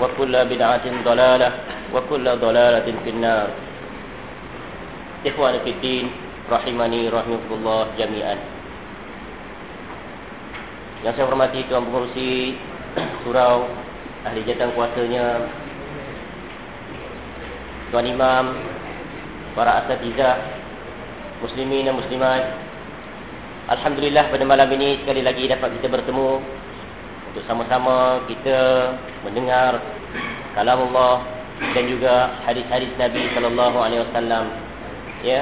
وكل بدعة ضلالة وكل ضلالة في النار إخوان في الدين رحمني رحمكم الله جميعا Yang saya hormati Tuan Pengurusi Surau Ahli Jatan Kuasanya Tuan Imam Para asatizah Muslimin dan Muslimat Alhamdulillah pada malam ini sekali lagi dapat kita bertemu untuk sama-sama kita mendengar kalam Allah dan juga hadis-hadis Nabi sallallahu alaihi wasallam. Ya.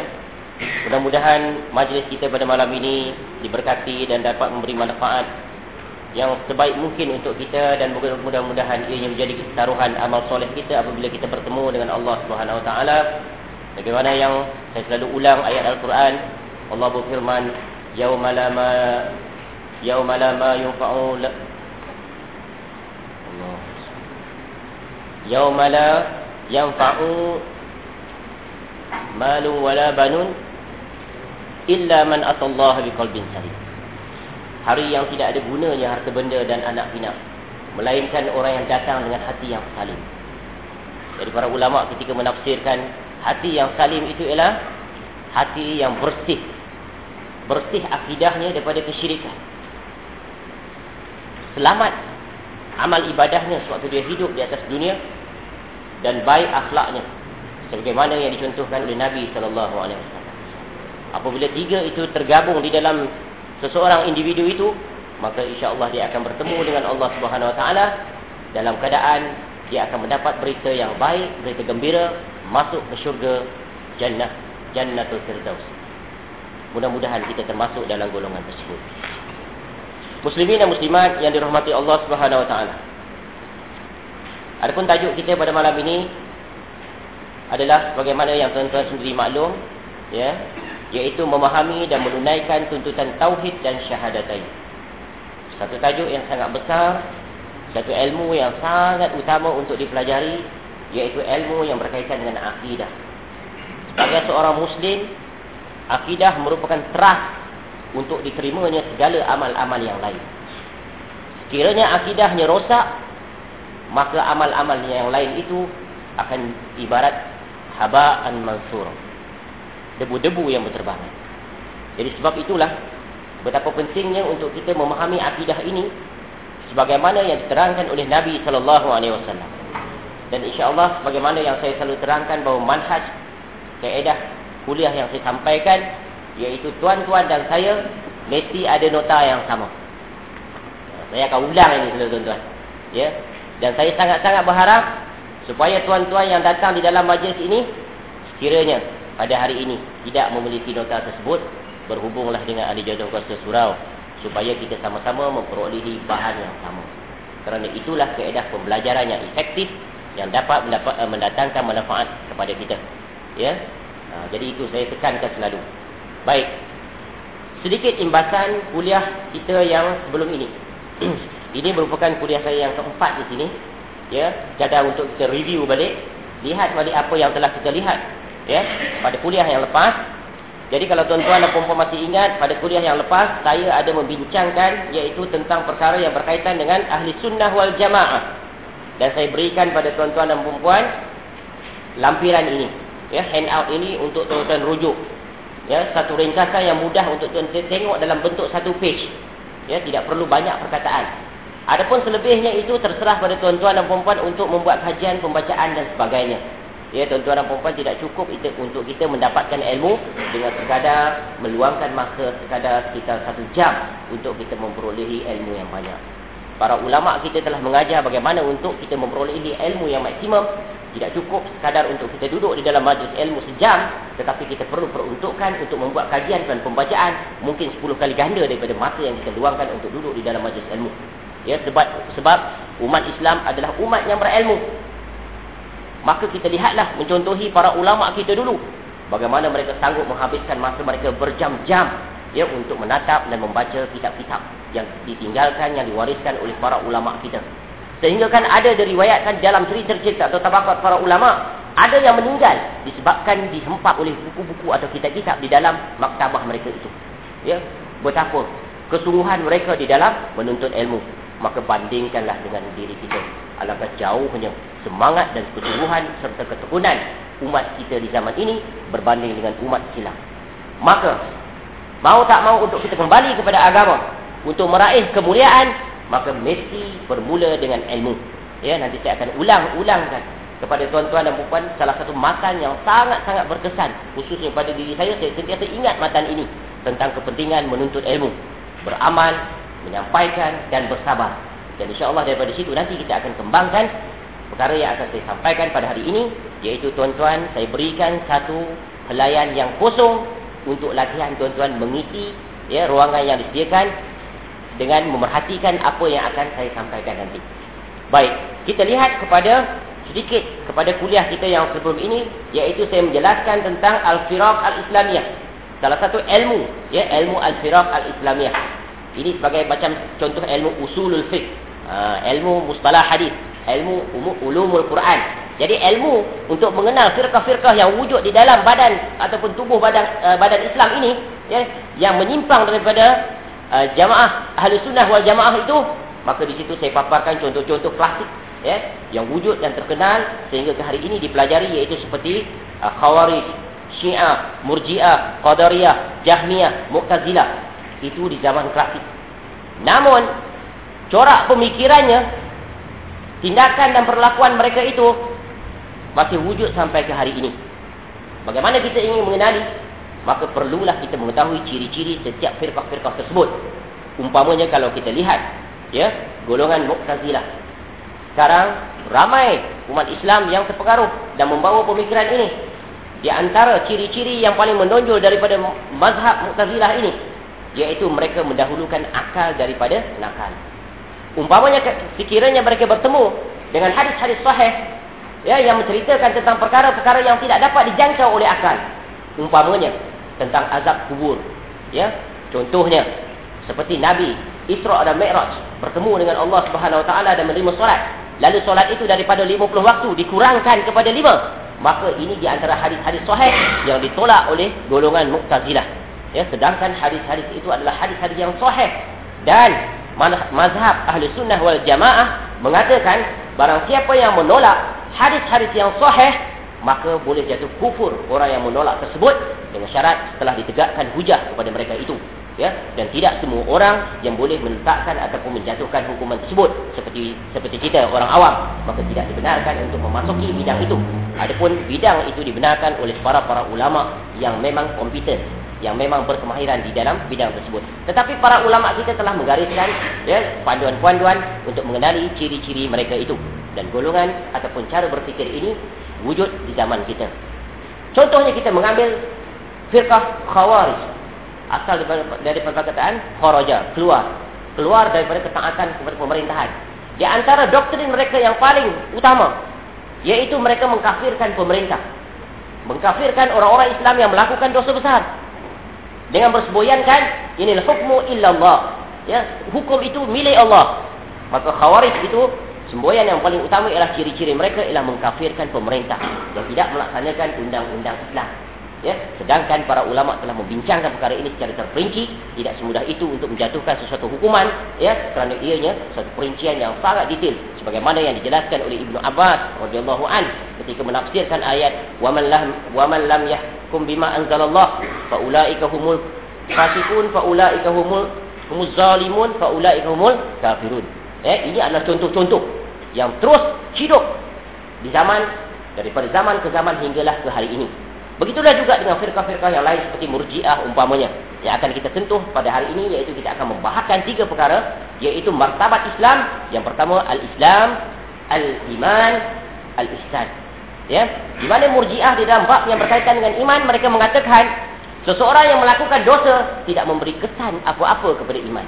Mudah-mudahan majlis kita pada malam ini diberkati dan dapat memberi manfaat yang sebaik mungkin untuk kita dan mudah-mudahan ia menjadi taruhan amal soleh kita apabila kita bertemu dengan Allah Subhanahu wa taala. Bagaimana yang saya selalu ulang ayat Al-Quran, Allah berfirman, "Yauma la ma yauma la ma yunfa'u yauma la yanfa'u malu wala banun illa man atallaha biqalbin salim. Hari yang tidak ada gunanya harta benda dan anak pinak melainkan orang yang datang dengan hati yang salim. Jadi para ulama ketika menafsirkan hati yang salim itu ialah hati yang bersih bersih akidahnya daripada kesyirikan. Selamat amal ibadahnya sewaktu dia hidup di atas dunia dan baik akhlaknya sebagaimana yang dicontohkan oleh Nabi sallallahu alaihi wasallam. Apabila tiga itu tergabung di dalam seseorang individu itu, maka insya-Allah dia akan bertemu dengan Allah Subhanahu wa taala dalam keadaan dia akan mendapat berita yang baik, berita gembira, masuk ke syurga jannah, jannatul firdaus. Mudah-mudahan kita termasuk dalam golongan tersebut. Muslimin dan muslimat yang dirahmati Allah Subhanahu wa taala. Adapun tajuk kita pada malam ini adalah bagaimana yang tuan-tuan sendiri maklum ya iaitu memahami dan menunaikan tuntutan tauhid dan syahadatain. Satu tajuk yang sangat besar, satu ilmu yang sangat utama untuk dipelajari iaitu ilmu yang berkaitan dengan akidah. Sebagai seorang muslim, akidah merupakan teras untuk diterimanya segala amal-amal yang lain. Sekiranya akidahnya rosak, maka amal-amal yang lain itu akan ibarat haba'an mansur. Debu-debu yang berterbangan. Jadi sebab itulah betapa pentingnya untuk kita memahami akidah ini sebagaimana yang diterangkan oleh Nabi sallallahu alaihi wasallam. Dan insya-Allah sebagaimana yang saya selalu terangkan bahawa manhaj kaedah kuliah yang saya sampaikan iaitu tuan-tuan dan saya mesti ada nota yang sama. Saya akan ulang ini tuan-tuan. Ya. Dan saya sangat-sangat berharap supaya tuan-tuan yang datang di dalam majlis ini sekiranya pada hari ini tidak memiliki nota tersebut berhubunglah dengan ahli jawatan kuasa surau supaya kita sama-sama memperolehi bahan yang sama. Kerana itulah keedah pembelajaran yang efektif yang dapat mendapat, uh, mendatangkan manfaat kepada kita. Ya. Uh, jadi itu saya tekankan selalu. Baik. Sedikit imbasan kuliah kita yang sebelum ini. ini merupakan kuliah saya yang keempat di sini. Ya, jadi untuk kita review balik, lihat balik apa yang telah kita lihat ya pada kuliah yang lepas. Jadi kalau tuan-tuan dan puan masih ingat pada kuliah yang lepas saya ada membincangkan iaitu tentang perkara yang berkaitan dengan ahli sunnah wal jamaah. Dan saya berikan pada tuan-tuan dan puan lampiran ini, ya handout ini untuk tuan-tuan rujuk ya satu ringkasan yang mudah untuk tuan tengok dalam bentuk satu page ya tidak perlu banyak perkataan adapun selebihnya itu terserah pada tuan-tuan dan puan-puan untuk membuat kajian pembacaan dan sebagainya. Ya tuan-tuan dan puan-puan tidak cukup itu untuk kita mendapatkan ilmu dengan sekadar meluangkan masa sekadar sekitar satu jam untuk kita memperolehi ilmu yang banyak. Para ulama kita telah mengajar bagaimana untuk kita memperolehi ilmu yang maksimum. Tidak cukup sekadar untuk kita duduk di dalam majlis ilmu sejam tetapi kita perlu peruntukkan untuk membuat kajian dan pembacaan. Mungkin 10 kali ganda daripada masa yang kita luangkan untuk duduk di dalam majlis ilmu ya sebab sebab umat Islam adalah umat yang berilmu maka kita lihatlah mencontohi para ulama kita dulu bagaimana mereka sanggup menghabiskan masa mereka berjam-jam ya untuk menatap dan membaca kitab-kitab yang ditinggalkan yang diwariskan oleh para ulama kita Sehingga kan ada diriwayatkan dalam cerita-cerita atau tabakat para ulama, ada yang meninggal disebabkan dihempap oleh buku-buku atau kitab-kitab di dalam maktabah mereka itu. Ya, betapa kesungguhan mereka di dalam menuntut ilmu. Maka bandingkanlah dengan diri kita. Alangkah jauhnya semangat dan kesungguhan serta ketekunan umat kita di zaman ini berbanding dengan umat silam. Maka, mau tak mau untuk kita kembali kepada agama, untuk meraih kemuliaan, maka mesti bermula dengan ilmu. Ya, nanti saya akan ulang-ulangkan kepada tuan-tuan dan puan salah satu matan yang sangat-sangat berkesan khususnya pada diri saya saya sentiasa ingat matan ini tentang kepentingan menuntut ilmu, beramal, menyampaikan dan bersabar. Dan insya-Allah daripada situ nanti kita akan kembangkan perkara yang akan saya sampaikan pada hari ini iaitu tuan-tuan saya berikan satu pelayan yang kosong untuk latihan tuan-tuan mengisi ya ruangan yang disediakan dengan memerhatikan apa yang akan saya sampaikan nanti. Baik, kita lihat kepada sedikit kepada kuliah kita yang sebelum ini iaitu saya menjelaskan tentang al-firaq al-islamiyah. Salah satu ilmu, ya, ilmu al-firaq al-islamiyah. Ini sebagai macam contoh ilmu usulul fiqh, ha, ilmu mustalah hadis, ilmu ulumul Quran. Jadi ilmu untuk mengenal firqah-firqah yang wujud di dalam badan ataupun tubuh badan uh, badan Islam ini ya yang menyimpang daripada uh, jamaah ahli sunnah wal jamaah itu maka di situ saya paparkan contoh-contoh klasik ya yang wujud dan terkenal sehingga ke hari ini dipelajari iaitu seperti uh, khawarij syiah murjiah qadariyah jahmiyah mu'tazilah itu di zaman klasik namun corak pemikirannya tindakan dan perlakuan mereka itu masih wujud sampai ke hari ini bagaimana kita ingin mengenali maka perlulah kita mengetahui ciri-ciri setiap firqah-firqah tersebut. Umpamanya kalau kita lihat, ya, golongan Mu'tazilah. Sekarang ramai umat Islam yang terpengaruh dan membawa pemikiran ini. Di antara ciri-ciri yang paling menonjol daripada mazhab Mu'tazilah ini, Iaitu mereka mendahulukan akal daripada nakal. Umpamanya sekiranya mereka bertemu dengan hadis-hadis sahih ya, yang menceritakan tentang perkara-perkara yang tidak dapat dijangkau oleh akal. Umpamanya tentang azab kubur. Ya, Contohnya, seperti Nabi Isra' dan Mi'raj bertemu dengan Allah Subhanahu Wa Taala dan menerima solat. Lalu solat itu daripada 50 waktu dikurangkan kepada 5. Maka ini di antara hadis-hadis sahih yang ditolak oleh golongan Mu'tazilah. Ya, sedangkan hadis-hadis itu adalah hadis-hadis yang sahih. Dan mazhab ahli sunnah wal jamaah mengatakan barang siapa yang menolak hadis-hadis yang sahih maka boleh jatuh kufur orang yang menolak tersebut dengan syarat setelah ditegakkan hujah kepada mereka itu. Ya dan tidak semua orang yang boleh menetapkan ataupun menjatuhkan hukuman tersebut seperti seperti kita orang awam. Maka tidak dibenarkan untuk memasuki bidang itu. Adapun bidang itu dibenarkan oleh para-para ulama yang memang kompeten yang memang berkemahiran di dalam bidang tersebut. Tetapi para ulama kita telah menggariskan ya panduan-panduan untuk mengenali ciri-ciri mereka itu dan golongan ataupun cara berfikir ini wujud di zaman kita. Contohnya kita mengambil firqah khawarij. Asal daripada perkataan kharaja keluar. Keluar daripada ketaatan kepada pemerintahan. Di antara doktrin mereka yang paling utama yaitu mereka mengkafirkan pemerintah. Mengkafirkan orang-orang Islam yang melakukan dosa besar dengan bersemboyankan inil hukmu illallah. Ya hukum itu milik Allah. Maka khawarij itu semboyan yang paling utama ialah ciri-ciri mereka ialah mengkafirkan pemerintah yang tidak melaksanakan undang-undang Islam ya sedangkan para ulama telah membincangkan perkara ini secara terperinci. Tidak semudah itu untuk menjatuhkan sesuatu hukuman ya kerana ianya satu perincian yang sangat detail sebagaimana yang dijelaskan oleh Ibnu Abbas radhiyallahu an ketika menafsirkan ayat wa man lam wa man lam yahkum bima anzalallah fa ulaika humul fasiqun fa ulaika humul humuz zalimun fa ulaika humul kafirun. Ya ini adalah contoh-contoh yang terus hidup di zaman daripada zaman ke zaman hinggalah ke hari ini Begitulah juga dengan firqah-firqah yang lain seperti murjiah umpamanya. Yang akan kita sentuh pada hari ini iaitu kita akan membahaskan tiga perkara. Iaitu martabat Islam. Yang pertama Al-Islam, Al-Iman, Al-Ihsan. Ya? Di mana murjiah di dalam bab yang berkaitan dengan iman mereka mengatakan seseorang yang melakukan dosa tidak memberi kesan apa-apa kepada iman.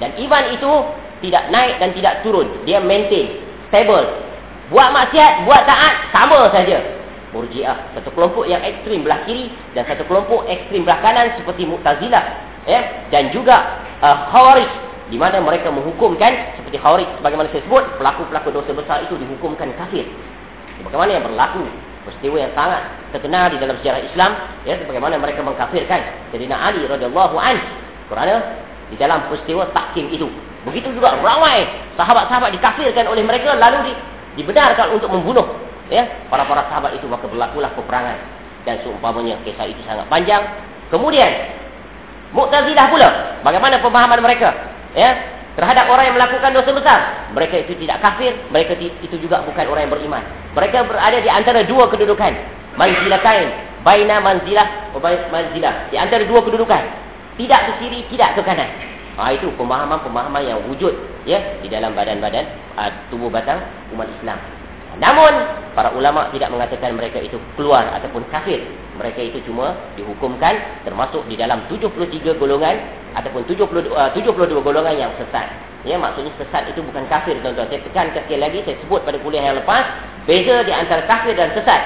Dan iman itu tidak naik dan tidak turun. Dia maintain, stable. Buat maksiat, buat taat, sama saja. Murji'ah. Satu kelompok yang ekstrim belah kiri dan satu kelompok ekstrim belah kanan seperti Mu'tazilah. Ya? Dan juga uh, Khawarij di mana mereka menghukumkan seperti Khawarij sebagaimana saya sebut pelaku-pelaku dosa besar itu dihukumkan kafir. Bagaimana yang berlaku peristiwa yang sangat terkenal di dalam sejarah Islam ya bagaimana mereka mengkafirkan Sayyidina Ali radhiyallahu an kerana di dalam peristiwa tahkim itu. Begitu juga ramai sahabat-sahabat dikafirkan oleh mereka lalu di, dibenarkan untuk membunuh ya para-para sahabat itu maka berlakulah peperangan. Dan seumpamanya kisah itu sangat panjang. Kemudian Mu'tazilah pula bagaimana pemahaman mereka? Ya terhadap orang yang melakukan dosa besar. Mereka itu tidak kafir mereka itu juga bukan orang yang beriman. Mereka berada di antara dua kedudukan. Manzilatain baina manzilah wa manzilah. Di antara dua kedudukan. Tidak ke kiri tidak ke kanan. Ha, itu pemahaman-pemahaman yang wujud ya di dalam badan-badan uh, tubuh batang umat Islam Namun para ulama tidak mengatakan mereka itu keluar ataupun kafir. Mereka itu cuma dihukumkan termasuk di dalam 73 golongan ataupun 72, uh, 72 golongan yang sesat. Ya maksudnya sesat itu bukan kafir tuan-tuan. Saya tekan sekali lagi saya sebut pada kuliah yang lepas beza di antara kafir dan sesat.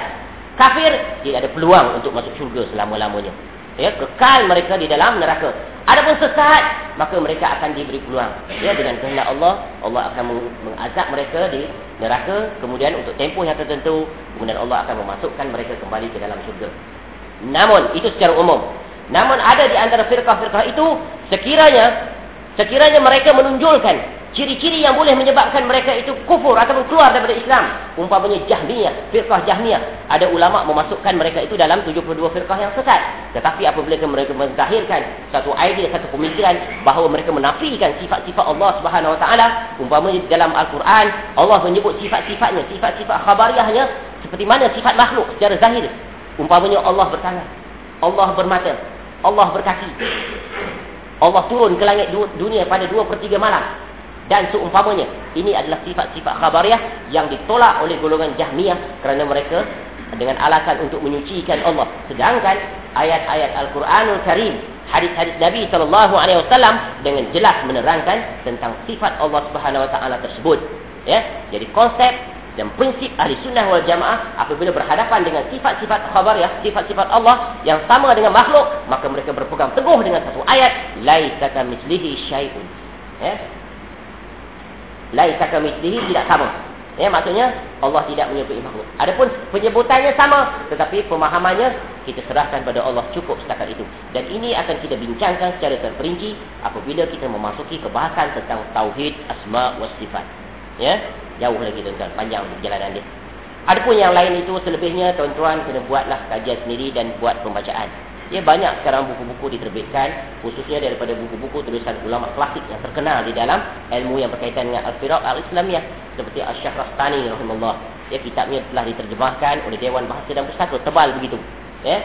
Kafir tidak ada peluang untuk masuk syurga selama-lamanya ya kekal mereka di dalam neraka. Adapun sesat maka mereka akan diberi peluang. Ya dengan kehendak Allah Allah akan mengazab mereka di neraka. Kemudian untuk tempoh yang tertentu kemudian Allah akan memasukkan mereka kembali ke dalam syurga. Namun itu secara umum. Namun ada di antara firqah-firqah itu sekiranya sekiranya mereka menunjukkan ciri-ciri yang boleh menyebabkan mereka itu kufur ataupun keluar daripada Islam umpamanya Jahmiyah firqah Jahmiyah ada ulama memasukkan mereka itu dalam 72 firqah yang sesat. Tetapi apabila mereka menzahirkan satu idea satu pemikiran bahawa mereka menafikan sifat-sifat Allah Subhanahu Wa Taala umpamanya dalam Al-Quran Allah menyebut sifat-sifatnya sifat-sifat khabariyahnya seperti mana sifat makhluk secara zahir. Umpamanya Allah bertangan Allah bermata Allah berkaki Allah turun ke langit dunia pada 2 per 3 malam dan seumpamanya ini adalah sifat-sifat khabariah yang ditolak oleh golongan Jahmiyah kerana mereka dengan alasan untuk menyucikan Allah sedangkan ayat-ayat Al-Quranul Karim hadis-hadis Nabi wasallam dengan jelas menerangkan tentang sifat Allah Subhanahu wa taala tersebut. Ya. Jadi konsep dan prinsip ahli sunnah wal jamaah apabila berhadapan dengan sifat-sifat khabar ya sifat-sifat Allah yang sama dengan makhluk maka mereka berpegang teguh dengan satu ayat laisa kamitslihi syai'un. Ya. Laisa kamitslihi tidak sama. Ya maksudnya Allah tidak menyerupai makhluk. Adapun penyebutannya sama tetapi pemahamannya kita serahkan pada Allah cukup setakat itu. Dan ini akan kita bincangkan secara terperinci apabila kita memasuki kebahasan tentang tauhid asma wa sifat ya? Jauh lagi tuan-tuan. Panjang perjalanan dia. Adapun yang lain itu selebihnya tuan-tuan kena buatlah kajian sendiri dan buat pembacaan. Ya banyak sekarang buku-buku diterbitkan khususnya daripada buku-buku tulisan ulama klasik yang terkenal di dalam ilmu yang berkaitan dengan al-firaq al-islamiyah seperti Asy-Syaikh Rastani rahimahullah. Ya kitabnya telah diterjemahkan oleh Dewan Bahasa dan Pustaka tebal begitu. Ya?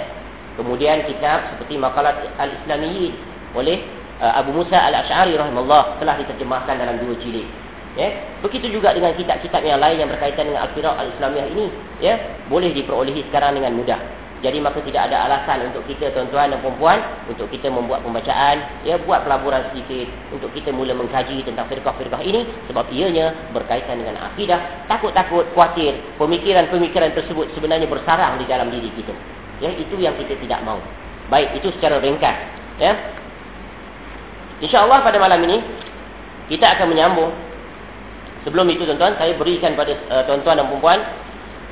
Kemudian kitab seperti Maqalat al-Islamiyyin oleh uh, Abu Musa al-Asy'ari rahimahullah telah diterjemahkan dalam dua jilid Ya. Begitu juga dengan kitab-kitab yang lain yang berkaitan dengan Al-Firaq Al-Islamiyah ini. Ya. Boleh diperolehi sekarang dengan mudah. Jadi maka tidak ada alasan untuk kita tuan-tuan dan perempuan untuk kita membuat pembacaan, ya buat pelaburan sedikit untuk kita mula mengkaji tentang firqah-firqah ini sebab ianya berkaitan dengan akidah, takut-takut, khawatir pemikiran-pemikiran tersebut sebenarnya bersarang di dalam diri kita. Ya, itu yang kita tidak mahu. Baik, itu secara ringkas, ya. Insya-Allah pada malam ini kita akan menyambung Sebelum itu tuan-tuan, saya berikan pada uh, tuan-tuan dan perempuan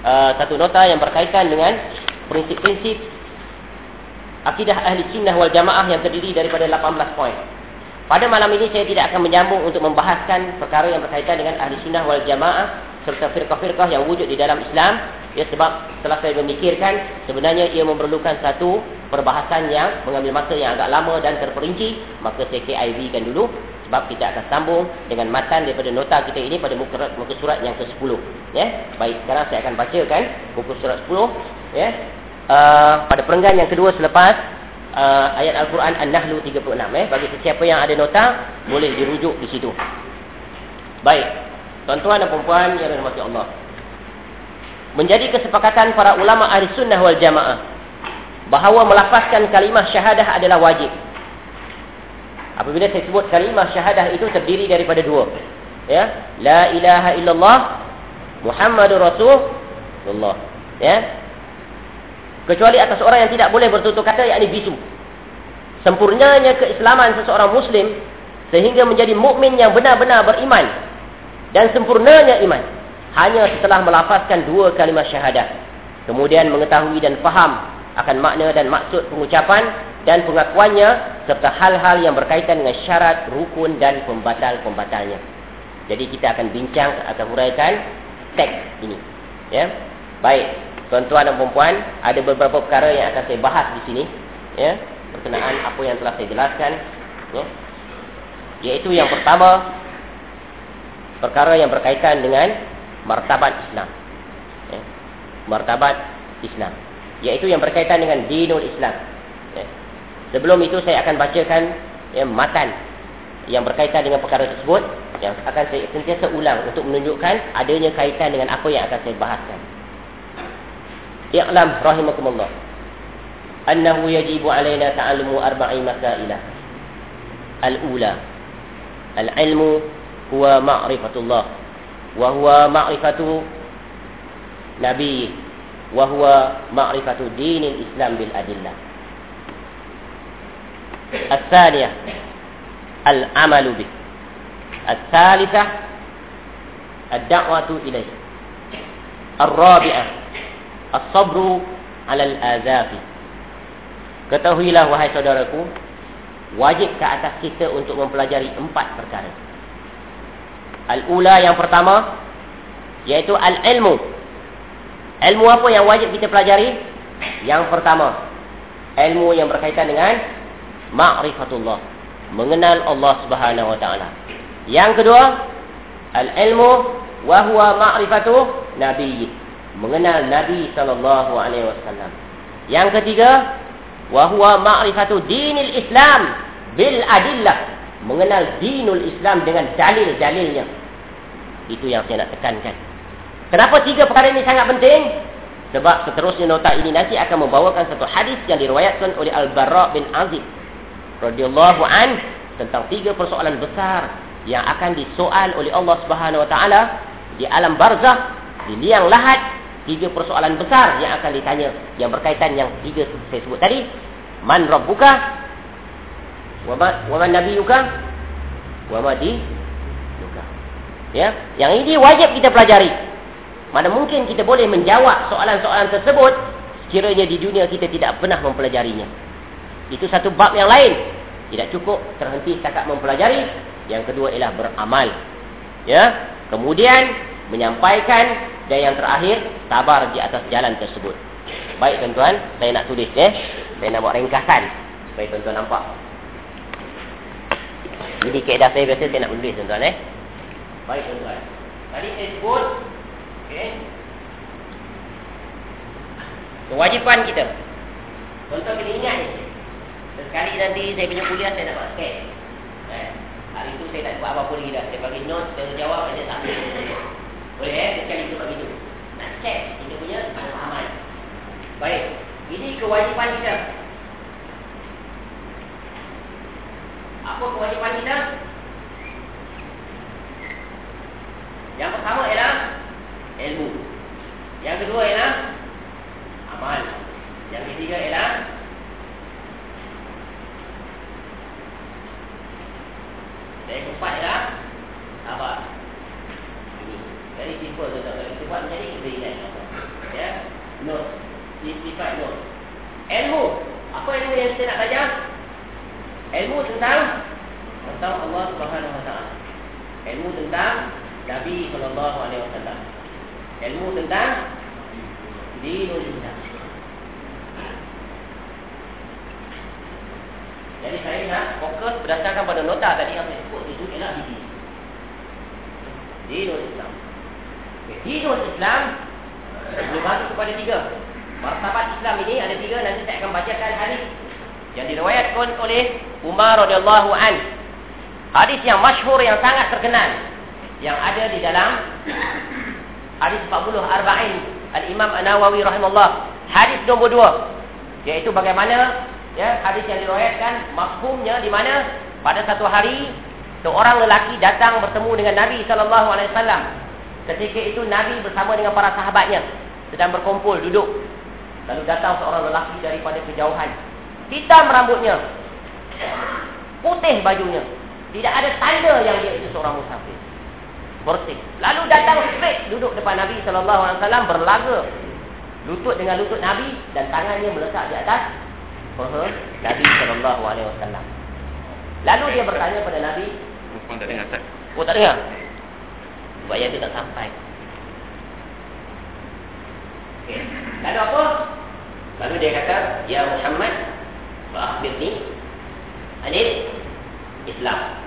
uh, satu nota yang berkaitan dengan prinsip-prinsip akidah ahli sunnah wal jamaah yang terdiri daripada 18 poin. Pada malam ini saya tidak akan menyambung untuk membahaskan perkara yang berkaitan dengan ahli sunnah wal jamaah serta firqah-firqah yang wujud di dalam Islam. Ya sebab setelah saya memikirkan sebenarnya ia memerlukan satu perbahasan yang mengambil masa yang agak lama dan terperinci, maka saya KIV kan dulu sebab kita akan sambung dengan matan daripada nota kita ini pada muka, muka surat yang ke-10 ya? Baik sekarang saya akan bacakan muka surat 10 ya? Uh, pada perenggan yang kedua selepas uh, ayat al-Quran An-Nahl 36 eh bagi sesiapa yang ada nota boleh dirujuk di situ. Baik tuan-tuan dan puan yang dirahmati Allah. Menjadi kesepakatan para ulama ahli sunnah wal jamaah bahawa melafazkan kalimah syahadah adalah wajib Apabila saya sebut kalimah syahadah itu terdiri daripada dua. Ya, la ilaha illallah Muhammadur Rasulullah. Ya. Kecuali atas orang yang tidak boleh bertutur kata yakni bisu. Sempurnanya keislaman seseorang muslim sehingga menjadi mukmin yang benar-benar beriman dan sempurnanya iman hanya setelah melafazkan dua kalimah syahadah. Kemudian mengetahui dan faham akan makna dan maksud pengucapan dan pengakuannya serta hal-hal yang berkaitan dengan syarat, rukun dan pembatal-pembatalnya. Jadi kita akan bincang atau huraikan teks ini. Ya. Baik, tuan-tuan dan puan ada beberapa perkara yang akan saya bahas di sini, ya, berkenaan apa yang telah saya jelaskan, ya. Yaitu yang pertama perkara yang berkaitan dengan martabat Islam. Ya. Martabat Islam. Yaitu yang berkaitan dengan dinul Islam. Ya. Sebelum itu saya akan bacakan ya, matan yang berkaitan dengan perkara tersebut yang akan saya sentiasa ulang untuk menunjukkan adanya kaitan dengan apa yang akan saya bahaskan. I'lam rahimakumullah. Annahu yajibu alaina ta'allumu arba'i masailah. Al-ula. Al-ilmu huwa ma'rifatullah. Wa huwa ma'rifatu nabi Wa huwa ma'rifatu dinil islam bil adillah. الثانية العمل به الثالثة الدعوة إليه الرابعة الصبر على الآذاب Ketahuilah wahai saudaraku Wajib ke atas kita untuk mempelajari empat perkara Al-ula yang pertama Iaitu al-ilmu Ilmu apa yang wajib kita pelajari? Yang pertama Ilmu yang berkaitan dengan ma'rifatullah mengenal Allah Subhanahu wa taala. Yang kedua al-ilmu wa huwa ma'rifatu nabi mengenal nabi sallallahu alaihi wasallam. Yang ketiga wa huwa ma'rifatu dinil islam bil adillah mengenal dinul islam dengan dalil-dalilnya. Itu yang saya nak tekankan kenapa tiga perkara ini sangat penting sebab seterusnya nota ini nanti akan membawakan satu hadis yang diriwayatkan oleh Al-Bara bin Azib radhiyallahu an tentang tiga persoalan besar yang akan disoal oleh Allah Subhanahu wa taala di alam barzah, di liang lahat, tiga persoalan besar yang akan ditanya yang berkaitan yang tiga saya sebut tadi. Man rabbuka? Wa wa man nabiyuka? Wa ma di Ya, yang ini wajib kita pelajari. Mana mungkin kita boleh menjawab soalan-soalan tersebut sekiranya di dunia kita tidak pernah mempelajarinya. Itu satu bab yang lain. Tidak cukup terhenti setakat mempelajari. Yang kedua ialah beramal. Ya, kemudian menyampaikan dan yang terakhir sabar di atas jalan tersebut. Baik tuan-tuan, saya nak tulis ya. Saya nak buat ringkasan supaya tuan-tuan nampak. Jadi keadaan saya biasa saya nak menulis tuan-tuan eh. Baik tuan-tuan. Tadi saya sebut Kewajipan kita. Tuan-tuan kena ingat ni. Sekali nanti saya punya kuliah saya dapat scan. Eh. Hari itu saya tak buat apa-apa lagi dah. Saya bagi note, saya jawab, saya tak Boleh eh? Sekali itu bagi itu. Nak check kita punya pemahaman. Baik. Ini kewajipan kita. Apa kewajipan kita? Yang pertama ialah ilmu. Yang kedua ialah amal. Yang ketiga ialah Dan yang keempat ialah sabar. Ini. Jadi simple tu Kalau kita buat macam ni, kita ingat. Ya. Note. Sifat note. Ilmu. Apa ilmu yang kita nak belajar? Ilmu tentang tentang Allah Subhanahu Wa Taala. Ilmu tentang Nabi sallallahu alaihi wasallam. Ilmu tentang dinul Islam. Jadi saya nak fokus berdasarkan pada nota tadi yang saya sebut itu ialah dini. Dinul Islam. Dinul Islam dibagi kepada tiga. Martabat Islam ini ada tiga. Nanti saya akan bacakan hadis yang diriwayatkan oleh Umar radhiyallahu an. Hadis yang masyhur yang sangat terkenal yang ada di dalam hadis 40 arba'in. al-Imam An-Nawawi rahimahullah. Hadis nombor 2 iaitu bagaimana ya hadis yang diriwayatkan mafhumnya di mana? Pada satu hari seorang lelaki datang bertemu dengan Nabi wasallam. Ketika itu Nabi bersama dengan para sahabatnya sedang berkumpul duduk. Lalu datang seorang lelaki daripada kejauhan. Hitam rambutnya. Putih bajunya. Tidak ada tanda yang dia itu seorang musafir bersih. Lalu datang straight duduk depan Nabi sallallahu alaihi wasallam berlaga lutut dengan lutut Nabi dan tangannya melekat di atas paha Nabi sallallahu alaihi wasallam. Lalu dia bertanya pada Nabi, "Kau tak dengar tak?" Oh tak dengar. Sebab yang itu tak sampai. Okay. Lalu apa? Lalu dia kata, "Ya Muhammad, akhbirni anil Islam."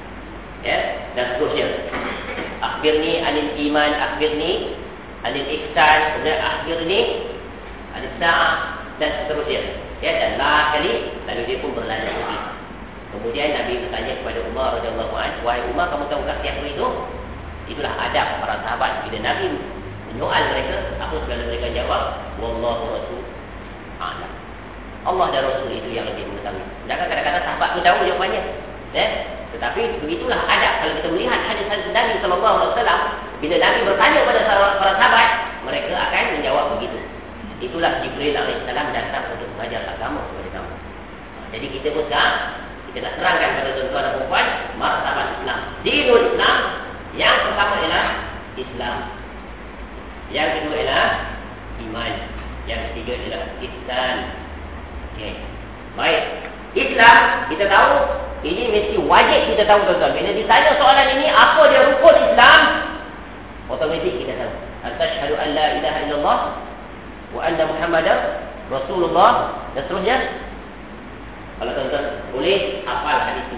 Ya, dan seterusnya. Akhirni anil iman akhirni anil ihsan kemudian akhirni anil sa'ah dan seterusnya. Ya dan la kali lalu dia pun berlanjut lagi. Kemudian Nabi bertanya kepada Umar radhiyallahu anhu wahai Umar kamu tahu tak siapa itu? Itulah adab para sahabat. Bila Nabi menyoal mereka apa segala mereka jawab? Wallahu rasul a'lam. Allah dan Rasul itu yang lebih mengetahui. Sedangkan kadang-kadang sahabat pun tahu jawapannya. Ya? Tetapi begitulah adab kalau kita melihat hadis-hadis Nabi sallallahu alaihi wasallam bila Nabi bertanya kepada para sahabat, mereka akan menjawab begitu. Itulah Jibril alaihissalam datang untuk mengajar agama kepada kamu. Jadi kita pun sekarang kita nak terangkan kepada tuan-tuan dan puan martabat Islam. Dinul Islam yang pertama ialah Islam. Yang kedua ialah iman. Yang ketiga ialah ihsan. Okey. Baik. Islam kita tahu ini mesti wajib kita tahu tuan-tuan. Bila ditanya soalan ini, apa dia rukun Islam? Otomatik kita tahu. Al-Tashhadu an la ilaha illallah wa anna Muhammadan Rasulullah dan seterusnya. Kalau tuan-tuan boleh hafal hadis itu.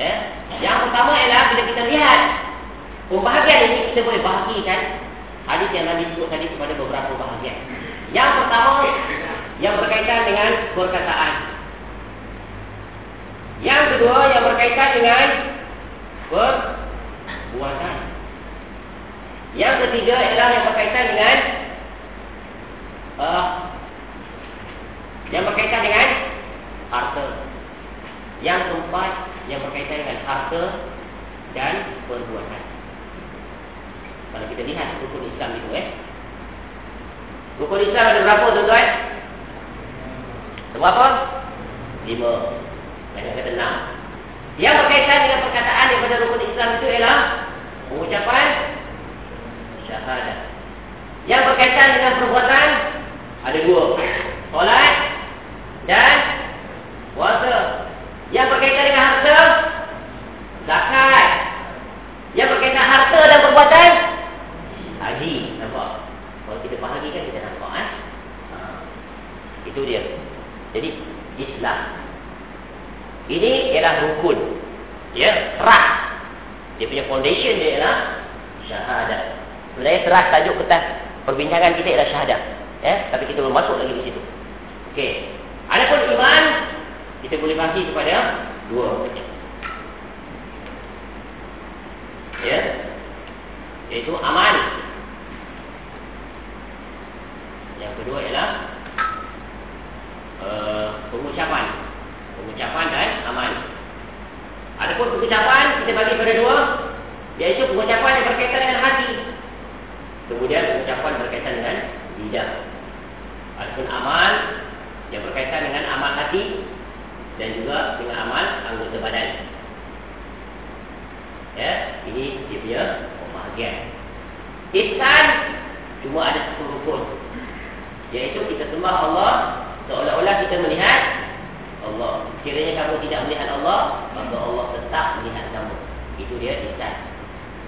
Eh? Yang pertama ialah bila kita lihat pembahagian ini kita boleh bahagikan hadis yang Nabi sebut tadi kepada beberapa bahagian. Yang pertama yang berkaitan dengan perkataan yang kedua yang berkaitan dengan perbuatan. Yang ketiga ialah yang berkaitan dengan uh, yang berkaitan dengan harta. Yang keempat yang berkaitan dengan harta dan perbuatan. Kalau kita lihat rukun Islam itu eh. Rukun Islam ada berapa tuan-tuan? Berapa? Lima. Kata enam. Yang berkaitan dengan perkataan daripada rukun Islam itu ialah pengucapan syahadat. Yang berkaitan dengan perbuatan ada dua. Solat dan puasa. Yang berkaitan dengan harta zakat. Yang berkaitan harta dan perbuatan haji. Nampak? Kalau kita faham kan kita nampak? Ha. Itu dia. Jadi Islam. Ini ialah rukun. Ya, teras. Dia punya foundation dia ialah syahadat. Sebenarnya teras tajuk kita perbincangan kita ialah syahadat. Ya, tapi kita belum masuk lagi di situ. Okey. Adapun iman kita boleh bagi kepada dua. Ya. Iaitu aman. Yang kedua ialah uh, pengucapan. Pengucapan dan aman. Adapun pengucapan kita bagi pada dua iaitu pengucapan yang berkaitan dengan hati. Kemudian pengucapan berkaitan dengan lidah. Adapun amal yang berkaitan dengan amal hati dan juga dengan amal anggota badan. Ya, ini dia punya pembahagian. Ihsan cuma ada satu rukun. Iaitu kita sembah Allah seolah-olah kita melihat Allah. Kiranya kamu tidak melihat Allah, maka Allah tetap melihat kamu. Itu dia ihsan.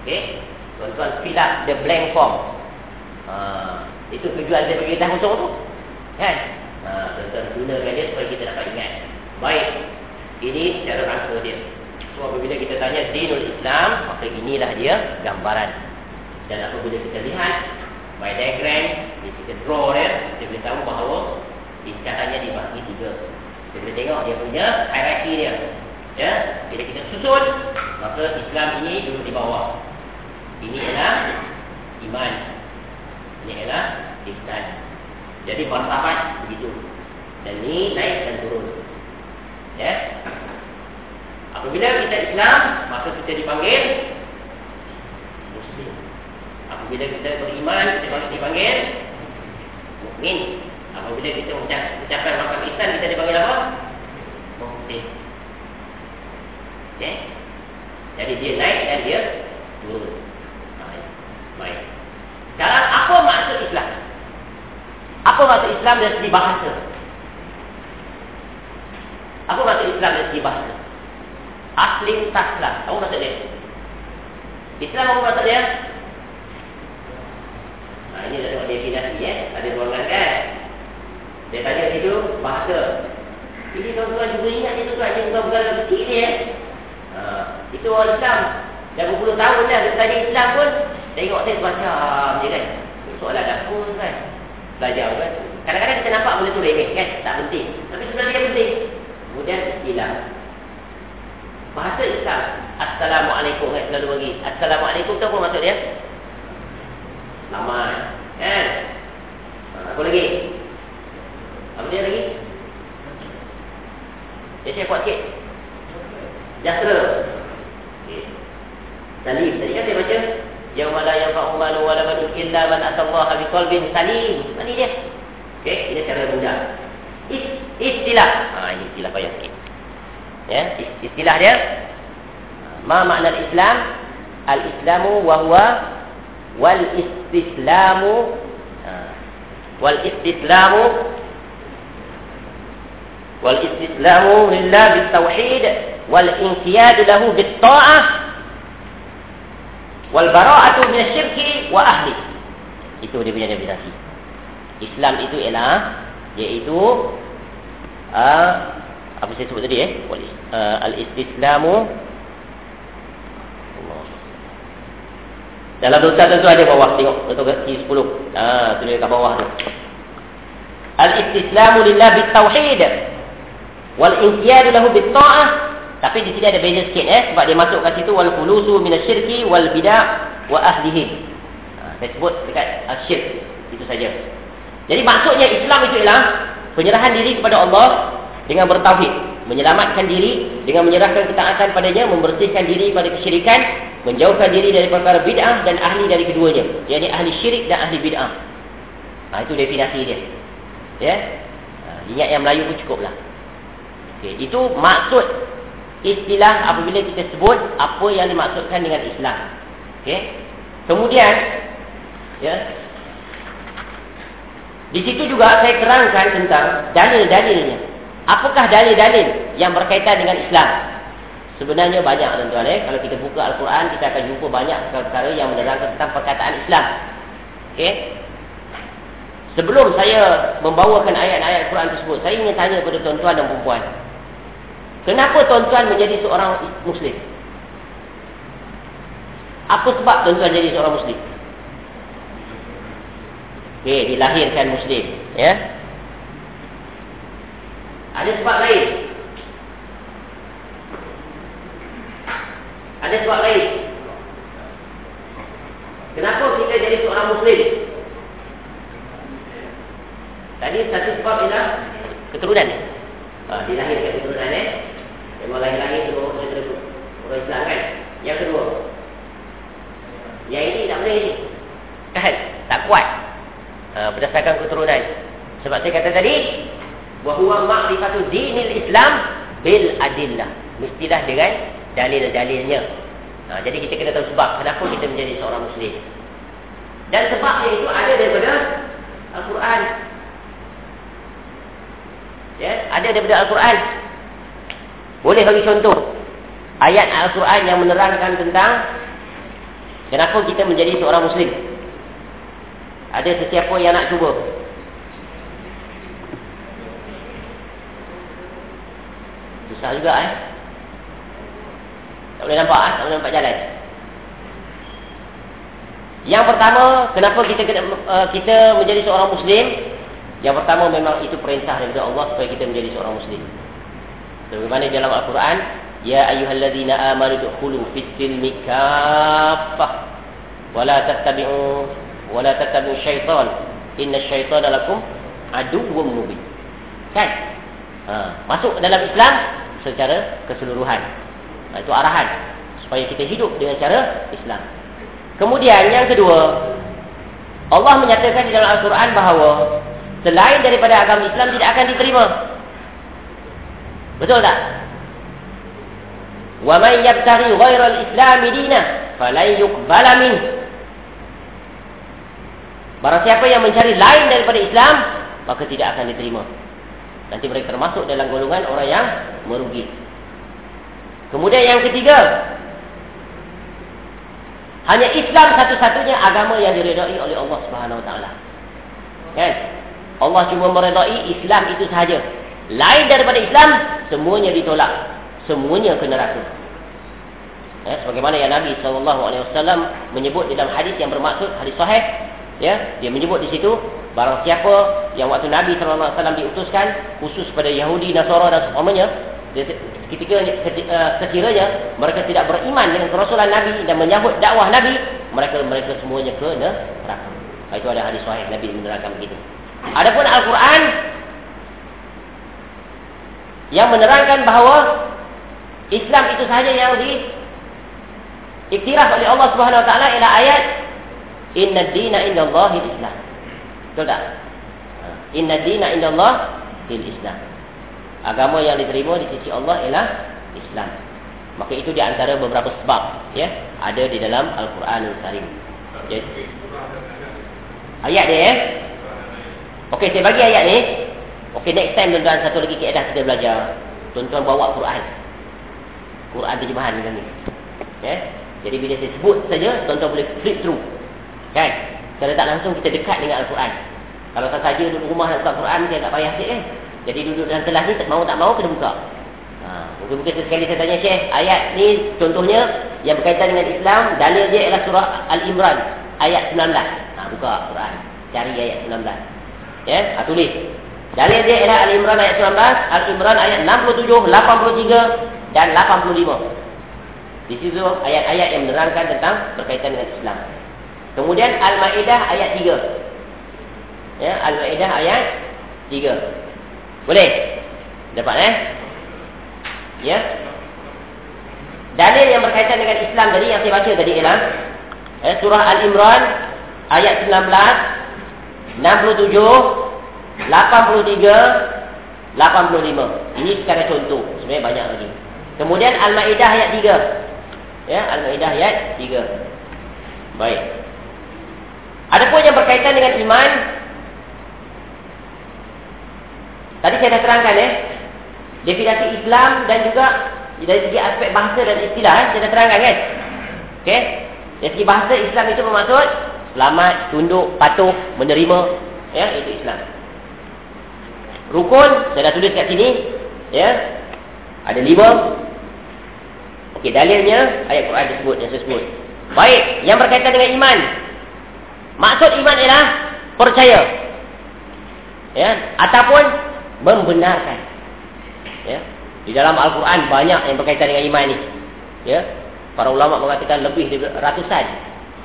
Okey? Tuan-tuan fill up the blank form. Ha, itu tujuan saya bagi tahu tu. Kan? Ha, tuan-tuan gunakan dia supaya kita dapat ingat. Baik. Ini cara rangka dia. So apabila kita tanya dinul Islam, maka inilah dia gambaran. Dan apabila kita lihat by diagram, kita draw dia, kita boleh tahu bahawa tingkatannya dibagi tiga. Kita boleh tengok dia punya hierarki dia. Ya, bila kita susun, maka Islam ini duduk di bawah. Ini adalah iman. Ini adalah ihsan. Jadi martabat begitu. Dan ini naik dan turun. Ya. Apabila kita Islam, maka kita dipanggil Muslim. Apabila kita beriman, kita dipanggil Mukmin. Apabila kita mencapai makam Islam, kita dipanggil apa? Muslim. Okay. Jadi dia naik dan dia turun. Baik. Sekarang apa maksud Islam? Apa maksud Islam dari segi bahasa? Apa maksud Islam dari segi bahasa? Aslim taslam. Apa maksud dia? Islam apa maksud dia? Nah, ini tengok definasi ya. Ada ruangan kan? Dia tanya situ bahasa. Ini tuan-tuan juga ingat itu tuan. Ini tuan-tuan yang kecil ni ya. Ha, itu orang Islam. Dah berpuluh tahun dah. Dia tanya Islam pun. Tengok saya baca je kan. Soalan dapur kan. Belajar kan. Kadang-kadang kita nampak boleh tu remeh kan. Tak penting. Tapi sebenarnya dia penting. Kemudian Islam. Bahasa Islam. Assalamualaikum kan. Selalu bagi. Assalamualaikum tu apa maksud dia? Selamat. Kan? Ha, apa lagi? Apa dia lagi? Dia saya kuat sikit. Okay. Salim. Tadi kan saya baca. Yauma la yanfa'u malu wa la banun illa man atallaha biqalbin salim. Mana dia? Okey, ini cara mudah. Istilah. Ha, ini istilah payah sikit. Ya, istilah dia. Ma makna Islam? Al-Islamu wa huwa wal istislamu ha. wal istislamu wal istislamu lillah bit tauhid wal inqiyad lahu bit ta'ah wal bara'atu min syirki wa ahli itu dia punya definisi. Islam itu ialah iaitu uh, apa saya sebut tadi eh? Uh, al istislamu dalam dosa tentu ada bawah tengok betul kaki 10 ah tulis kat bawah tu. Al istislamu lillah bit tauhid wal inqiyad lahu bit ta'ah tapi di sini ada beza sikit eh sebab dia masuk kat situ wal khulusu minasyirki wal bid'ah wa ahlihi. Ha, saya sebut dekat asyirk itu saja. Jadi maksudnya Islam itu ialah penyerahan diri kepada Allah dengan bertauhid. Menyelamatkan diri dengan menyerahkan ketaatan padanya, membersihkan diri pada kesyirikan, menjauhkan diri dari perkara bid'ah dan ahli dari keduanya. Jadi ahli syirik dan ahli bid'ah. Ha, itu definasi dia. Ya. Ha, ingat yang Melayu pun cukuplah. Okey, itu maksud istilah apabila kita sebut apa yang dimaksudkan dengan Islam. Okey. Kemudian ya. Di situ juga saya terangkan tentang dalil-dalilnya. Apakah dalil-dalil yang berkaitan dengan Islam? Sebenarnya banyak tuan-tuan eh. Kalau kita buka Al-Quran, kita akan jumpa banyak perkara yang menerangkan tentang perkataan Islam. Okey. Sebelum saya membawakan ayat-ayat Al-Quran tersebut, saya ingin tanya kepada tuan-tuan dan perempuan. Kenapa tuan-tuan menjadi seorang Muslim? Apa sebab tuan-tuan jadi seorang Muslim? Okey, dilahirkan Muslim. Ya. Ada sebab lain. Ada sebab lain. Kenapa kita jadi seorang Muslim? Tadi satu sebab ialah keturunan. Ha, dilahirkan keturunan eh. Memang lahir-lahir semua orang Islam. Orang Islam kan? Yang kedua. Yang ini tak boleh ni. Kan? Tak kuat. Ha, berdasarkan keturunan. Sebab saya kata tadi. Wahuwa ma'rifatu dinil Islam bil adillah. Mestilah dengan dalil-dalilnya. Ha, jadi kita kena tahu sebab kenapa kita menjadi seorang Muslim. Dan sebabnya itu ada daripada Al-Quran. Ya, ada daripada Al-Quran. Boleh bagi contoh. Ayat Al-Quran yang menerangkan tentang kenapa kita menjadi seorang Muslim. Ada sesiapa yang nak cuba? Susah juga eh. Tak boleh nampak eh? Tak boleh nampak jalan. Yang pertama, kenapa kita uh, kita menjadi seorang Muslim? Yang pertama memang itu perintah daripada Allah supaya kita menjadi seorang Muslim. Sebagaimana dalam Al-Quran, Ya ayuhalladzina amanu dukhulu fis-silmi kaffah wa la tattabi'u wa la tattabi'u syaitan. Inna syaitana lakum aduwwum mubin. Kan? Ha, masuk dalam Islam secara keseluruhan. Ha, itu arahan supaya kita hidup dengan cara Islam. Kemudian yang kedua, Allah menyatakan di dalam Al-Quran bahawa selain daripada agama Islam tidak akan diterima. Betul tak? Wa man yabtaghi ghayra al-islam dinan falan yuqbala min. Barang siapa yang mencari lain daripada Islam, maka tidak akan diterima. Nanti mereka termasuk dalam golongan orang yang merugi. Kemudian yang ketiga, hanya Islam satu-satunya agama yang diredai oleh Allah Subhanahu Taala. Kan? Allah cuma meredai Islam itu sahaja. Lain daripada Islam, semuanya ditolak. Semuanya ke neraka. Ya, sebagaimana yang Nabi SAW menyebut dalam hadis yang bermaksud, hadis sahih. Ya, dia menyebut di situ, barang siapa yang waktu Nabi SAW diutuskan, khusus pada Yahudi, Nasara dan seumpamanya, ketika eh, sekiranya mereka tidak beriman dengan kerasulan Nabi dan menyambut dakwah Nabi, mereka mereka semuanya ke neraka. Itu ada hadis sahih Nabi menerangkan begitu. Adapun Al-Quran yang menerangkan bahawa Islam itu sahaja yang di iktiraf oleh Allah Subhanahu Wa Taala ialah ayat Inna dina inda Allah Islam. Betul tak? Ha. Inna dina inda Allah Islam. Agama yang diterima di sisi Allah ialah Islam. Maka itu di antara beberapa sebab ya ada di dalam Al-Quran Al-Karim. Jadi, ayat dia ya. Okey, saya bagi ayat ni. Okey, next time tuan-tuan satu lagi keadaan kita belajar. Tuan-tuan bawa Quran. Quran terjemahan ni. Ya. Jadi bila saya sebut saja, tuan-tuan boleh flip through. Kan? Kalau tak langsung kita dekat dengan Al-Quran. Kalau tak saja duduk rumah nak buka Quran, saya tak payah sikit kan? Jadi duduk dalam kelas ni, mau tak mau kena buka. Ha, mungkin-mungkin sekali saya tanya Syekh, ayat ni contohnya yang berkaitan dengan Islam, dalil dia ialah surah Al-Imran, ayat 19. Ha, buka Quran, cari ayat 19. Ya, ha, tulis. Dalil dia ialah Al-Imran ayat 19, Al-Imran ayat 67, 83 dan 85. Di situ ayat-ayat yang menerangkan tentang berkaitan dengan Islam. Kemudian Al-Maidah ayat 3. Ya, Al-Maidah ayat 3. Boleh? Dapat eh? Ya. Dalil yang berkaitan dengan Islam tadi yang saya baca tadi ialah eh, surah Al-Imran ayat 19 67 83 85. Ini sekadar contoh. Sebenarnya banyak lagi. Kemudian Al-Maidah ayat 3. Ya, Al-Maidah ayat 3. Baik. Adapun yang berkaitan dengan iman Tadi saya dah terangkan ya. Definisi Islam dan juga dari segi aspek bahasa dan istilah eh, saya dah terangkan kan. Okey. Dari segi bahasa Islam itu bermaksud selamat, tunduk, patuh, menerima ya itu Islam. Rukun saya dah tulis kat sini ya. Ada lima. Okey, dalilnya ayat Quran disebut yang saya sebut. Baik, yang berkaitan dengan iman. Maksud iman ialah percaya. Ya, ataupun membenarkan. Ya. Di dalam Al-Quran banyak yang berkaitan dengan iman ini. Ya. Para ulama mengatakan lebih dari ratusan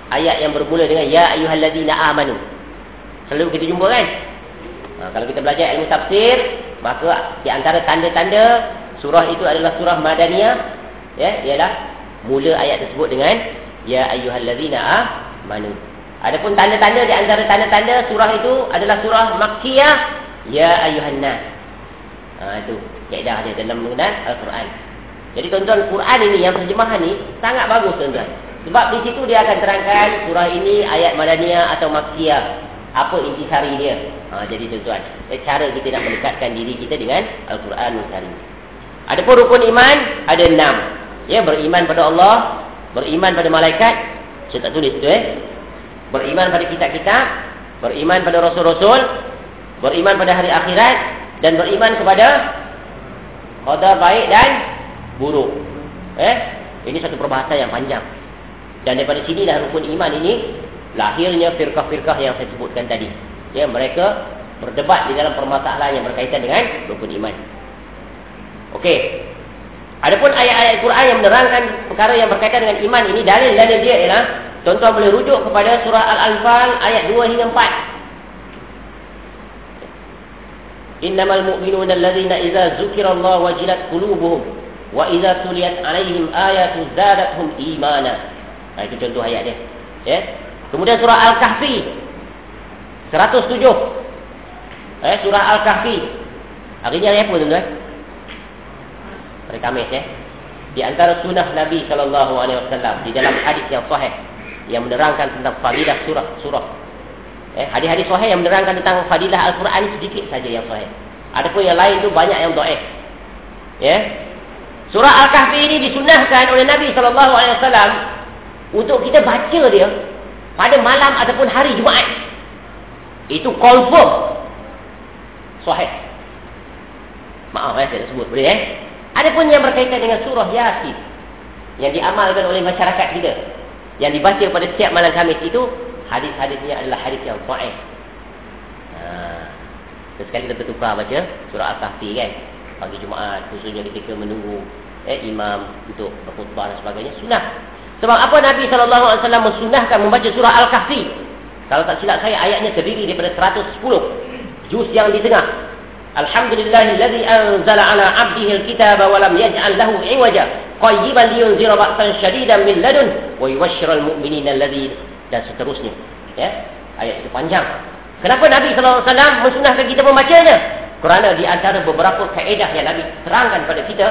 ayat yang bermula dengan ya ayyuhallazina amanu. Selalu kita jumpa kan? Ha, kalau kita belajar ilmu tafsir, maka di antara tanda-tanda surah itu adalah surah Madaniyah, ya, ialah mula ayat tersebut dengan ya ayyuhallazina amanu. Adapun tanda-tanda di antara tanda-tanda surah itu adalah surah Makkiyah Ya ayuhan nas. Ha, itu kaedah dia dalam mengenal Al-Quran. Jadi tuan-tuan Quran ini yang terjemahan ni sangat bagus tuan-tuan. Sebab di situ dia akan terangkan surah ini ayat Madaniyah atau Makkiyah. Apa intisari dia. Ha, jadi tuan-tuan. Cara kita nak mendekatkan diri kita dengan Al-Quran Al-Karim. Adapun rukun iman ada enam. Ya, beriman pada Allah. Beriman pada malaikat. Saya tak tulis tu eh. Beriman pada kitab-kitab. Beriman pada rasul-rasul beriman pada hari akhirat dan beriman kepada qadar baik dan buruk. Eh, ini satu perbahasan yang panjang. Dan daripada sini dah rukun iman ini lahirnya firqah-firqah yang saya sebutkan tadi. Ya, mereka berdebat di dalam permasalahan yang berkaitan dengan rukun iman. Okey. Adapun ayat-ayat Quran yang menerangkan perkara yang berkaitan dengan iman ini dalil-dalil dia ialah tuan-tuan boleh rujuk kepada surah Al-Anfal ayat 2 hingga 4. Innamal mu'minuna alladhina idza dzukirallahu wajilat qulubuhum wa idza tuliyat 'alaihim ayatu zadatuhum imana. Nah, itu contoh ayat dia. Ya. Kemudian surah Al-Kahfi 107. Eh surah Al-Kahfi. Hari ini hari apa tuan-tuan? Hari Khamis ya. Di antara sunnah Nabi sallallahu alaihi wasallam di dalam hadis yang sahih yang menerangkan tentang fadilah surah surah Eh, hadis-hadis sahih yang menerangkan tentang fadilah Al-Quran sedikit saja yang sahih. Adapun yang lain tu banyak yang dhaif. Ya. Surah Al-Kahfi ini disunahkan oleh Nabi sallallahu alaihi wasallam untuk kita baca dia pada malam ataupun hari Jumaat. Itu confirm sahih. Maaf eh, saya sebut boleh eh. Adapun yang berkaitan dengan surah Yasin yang diamalkan oleh masyarakat kita yang dibaca pada setiap malam Khamis itu hadis-hadisnya adalah hadis yang sahih. Ha. Sekali kita bertukar baca surah Al-Kahfi kan. Pagi Jumaat khususnya ketika menunggu eh, imam untuk berkhutbah dan sebagainya sunnah. Sebab apa Nabi sallallahu alaihi wasallam membaca surah Al-Kahfi? Kalau tak silap saya ayatnya terdiri daripada 110 juz yang di tengah. Alhamdulillahillazi anzala ala 'abdihi al-kitaba wa lam yaj'al lahu 'iwaja qayyiban liyunzira ba'san shadidan min ladun wa yubashshiral mu'minina alladhi dan seterusnya. Ya, ayat itu panjang. Kenapa Nabi sallallahu alaihi wasallam mensunahkan kita membacanya? Kerana di antara beberapa kaedah yang Nabi terangkan pada kita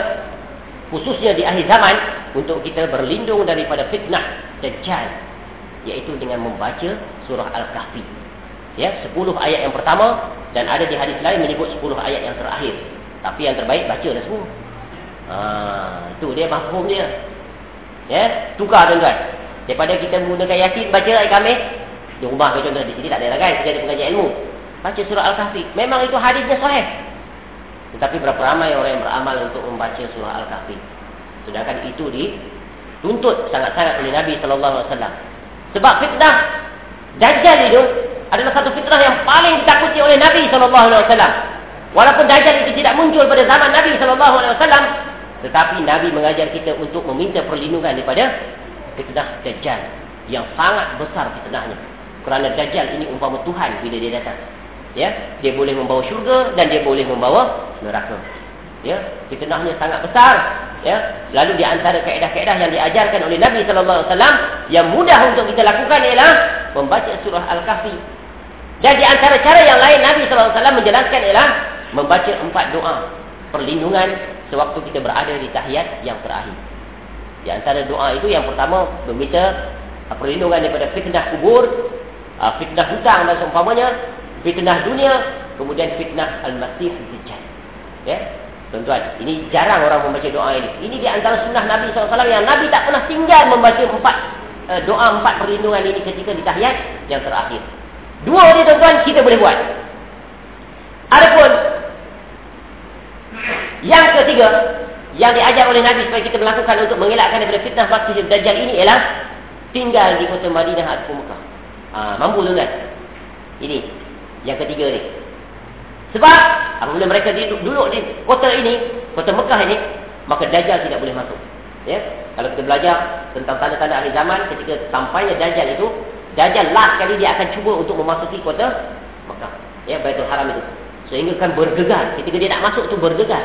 khususnya di akhir zaman untuk kita berlindung daripada fitnah dajjal iaitu dengan membaca surah Al-Kahfi. Ya, 10 ayat yang pertama dan ada di hadis lain menyebut 10 ayat yang terakhir. Tapi yang terbaik bacalah semua. Ha, itu dia mafhum dia. Ya, tukar tuan-tuan. Daripada kita menggunakan yasin baca ayat kami di rumah contoh di sini tak ada lah kan kita ada pengajian ilmu. Baca surah Al-Kahfi. Memang itu hadisnya sahih. Tetapi berapa ramai orang yang beramal untuk membaca surah Al-Kahfi. Sedangkan itu dituntut sangat-sangat oleh Nabi sallallahu alaihi wasallam. Sebab fitnah Dajjal itu adalah satu fitnah yang paling ditakuti oleh Nabi sallallahu alaihi wasallam. Walaupun Dajjal itu tidak muncul pada zaman Nabi sallallahu alaihi wasallam, tetapi Nabi mengajar kita untuk meminta perlindungan daripada fitnah Dajjal yang sangat besar fitnahnya. Kerana Dajjal ini umpama Tuhan bila dia datang. Ya, dia boleh membawa syurga dan dia boleh membawa neraka. Ya, fitnahnya sangat besar. Ya, lalu di antara kaedah-kaedah yang diajarkan oleh Nabi sallallahu alaihi wasallam yang mudah untuk kita lakukan ialah membaca surah Al-Kahfi. Dan di antara cara yang lain Nabi wasallam menjelaskan ialah membaca empat doa perlindungan sewaktu kita berada di tahiyat yang terakhir. Di antara doa itu yang pertama meminta perlindungan daripada fitnah kubur, ah, fitnah hutang dan seumpamanya, fitnah dunia, kemudian fitnah al-masih dajjal. Ya. Tuan-tuan, ini jarang orang membaca doa ini. Ini di antara sunnah Nabi SAW yang Nabi tak pernah tinggal membaca empat uh, doa empat perlindungan ini ketika di tahiyat yang terakhir. Dua ni tuan-tuan kita boleh buat. Adapun yang ketiga yang diajar oleh Nabi supaya kita melakukan untuk mengelakkan daripada fitnah Masih Dajjal ini ialah tinggal di kota Madinah ataupun Mekah. Ha, mampu tuan-tuan. Ini yang ketiga ni. Sebab apabila mereka duduk di kota ini, kota Mekah ini, maka Dajjal tidak boleh masuk. Ya? Kalau kita belajar tentang tanda-tanda akhir zaman, ketika sampainya Dajjal itu, Dajjal last kali dia akan cuba untuk memasuki kota Mekah. Ya, Baitul Haram itu. Sehingga kan bergegar. Ketika dia nak masuk itu bergegar.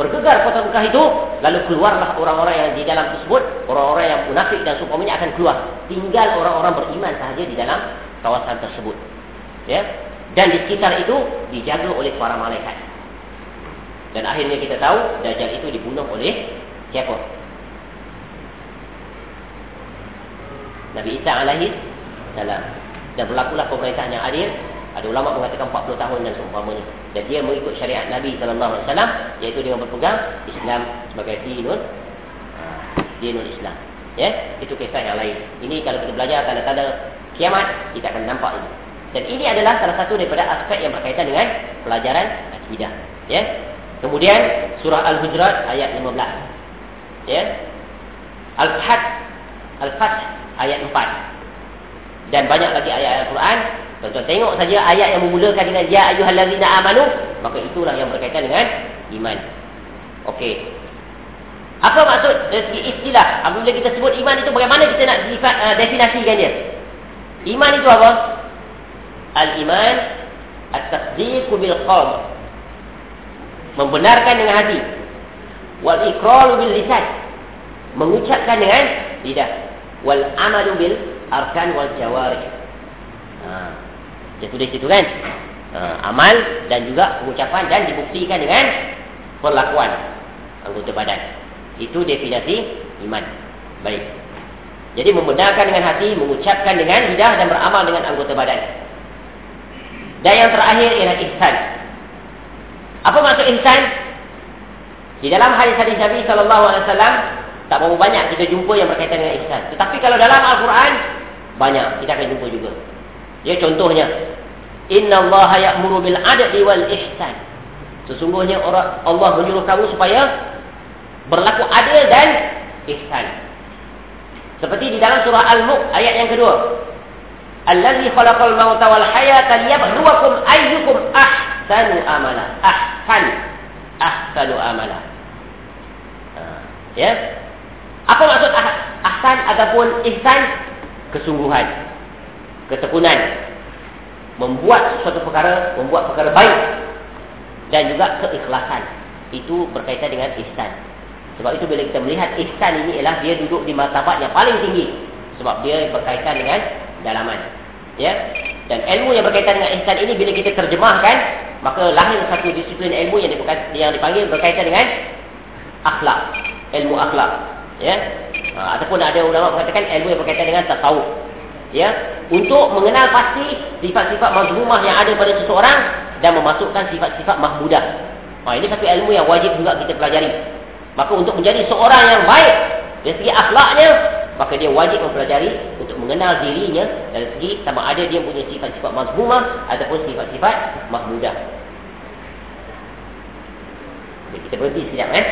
Bergegar kota Mekah itu, lalu keluarlah orang-orang yang di dalam tersebut, orang-orang yang munafik dan sumpahnya akan keluar. Tinggal orang-orang beriman sahaja di dalam kawasan tersebut. Ya, dan di sekitar itu dijaga oleh para malaikat. Dan akhirnya kita tahu Dajjal itu dibunuh oleh siapa? Nabi Isa alaihi salam. Dan berlakulah pemerintahan yang adil. Ada ulama mengatakan 40 tahun dan seumpamanya. Dan dia mengikut syariat Nabi sallallahu alaihi wasallam iaitu dengan berpegang Islam sebagai dinul dinul Islam. Ya, itu kisah yang lain. Ini kalau kita belajar tanda-tanda kiamat, kita akan nampak ini. Dan ini adalah salah satu daripada aspek yang berkaitan dengan pelajaran akidah. Ya. Kemudian surah Al-Hujurat ayat 15. Ya. Al-Fath Al-Fath ayat 4. Dan banyak lagi ayat Al-Quran. Tuan-tuan tengok saja ayat yang memulakan dengan ya ayyuhallazina amanu, maka itulah yang berkaitan dengan iman. Okey. Apa maksud dari segi istilah? Apabila kita sebut iman itu bagaimana kita nak uh, definasikan dia? Iman itu apa? Al-iman At-tasdiq bil qalb Membenarkan dengan hati Wal iqrar bil lisan Mengucapkan dengan lidah Wal amalu bil arkan wal jawarih ha. Itu kan ha. Amal dan juga pengucapan Dan dibuktikan dengan Perlakuan Anggota badan Itu definisi iman Baik Jadi membenarkan dengan hati Mengucapkan dengan lidah Dan beramal dengan anggota badan dan yang terakhir ialah ihsan. Apa maksud ihsan? Di dalam hadis-hadis Nabi sallallahu alaihi wasallam tak berapa banyak kita jumpa yang berkaitan dengan ihsan. Tetapi kalau dalam Al-Quran banyak kita akan jumpa juga. Ya contohnya Inna Allah ya'muru bil adli wal ihsan. Sesungguhnya orang Allah menyuruh kamu supaya berlaku adil dan ihsan. Seperti di dalam surah Al-Mulk ayat yang kedua. Allazi khalaqal mauta wal hayata liyabluwakum ayyukum ahsanu amala. Ahsan. Ahsanu amala. Ha, ya. Apa maksud ah, ahsan ataupun ihsan? Kesungguhan. Ketekunan. Membuat suatu perkara, membuat perkara baik. Dan juga keikhlasan. Itu berkaitan dengan ihsan. Sebab itu bila kita melihat ihsan ini ialah dia duduk di martabat yang paling tinggi. Sebab dia berkaitan dengan dalaman ya dan ilmu yang berkaitan dengan ihsan ini bila kita terjemahkan maka lahir satu disiplin ilmu yang dipanggil berkaitan dengan akhlak ilmu akhlak ya? Ha, ataupun ada ulama mengatakan ilmu yang berkaitan dengan tasawuf. Ya? Untuk mengenal pasti sifat-sifat mazmumah yang ada pada seseorang dan memasukkan sifat-sifat mahmudah. Ha, ini satu ilmu yang wajib juga kita pelajari. Maka untuk menjadi seorang yang baik dari segi akhlaknya maka dia wajib mempelajari untuk mengenal dirinya dari segi sama ada dia punya sifat-sifat mazmumah ataupun sifat-sifat mahmudah. Kita berhenti sekejap eh.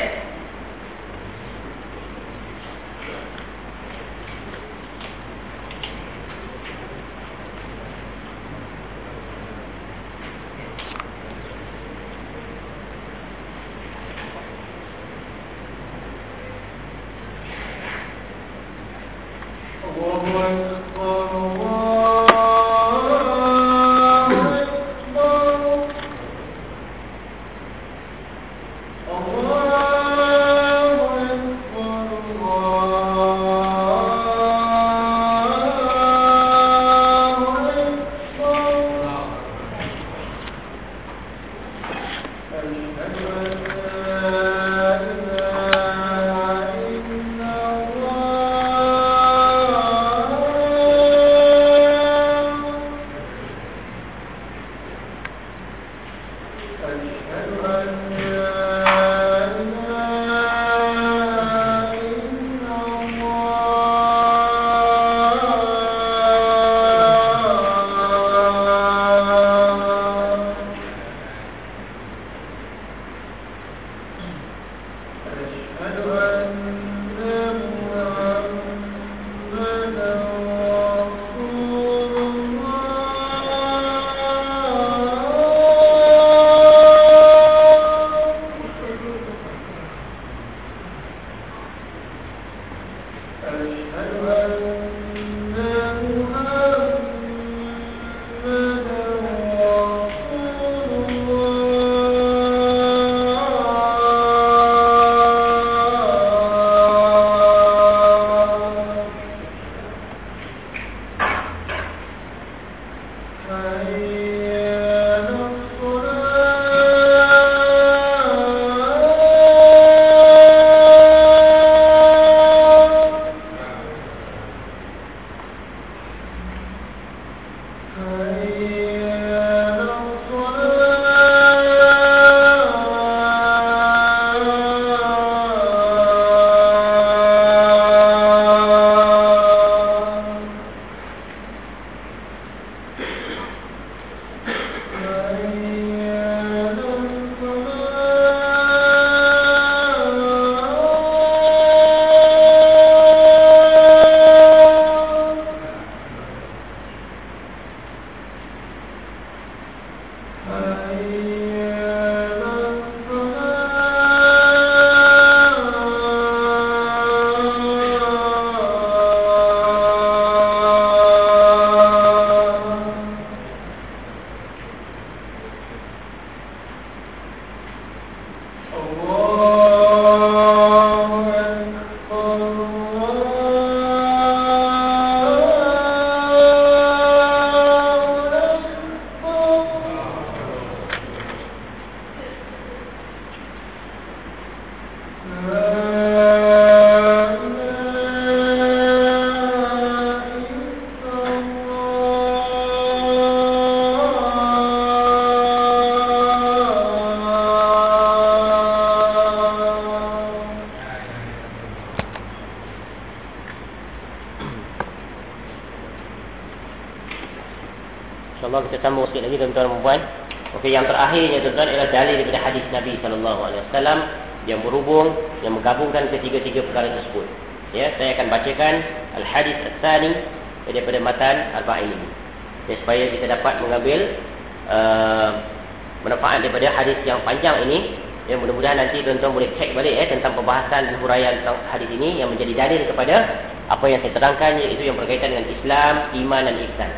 Lord. Terakhirnya tuan-tuan ialah dalil daripada hadis Nabi sallallahu alaihi wasallam yang berhubung yang menggabungkan ketiga-tiga perkara tersebut. Ya, saya akan bacakan al-hadis ats-tsani daripada matan arba'in ini. Ya, supaya kita dapat mengambil uh, manfaat daripada hadis yang panjang ini. Ya, mudah-mudahan nanti tuan-tuan boleh cek balik ya tentang pembahasan dan huraian tentang hadis ini yang menjadi dalil kepada apa yang saya terangkan iaitu yang berkaitan dengan Islam, iman dan ihsan.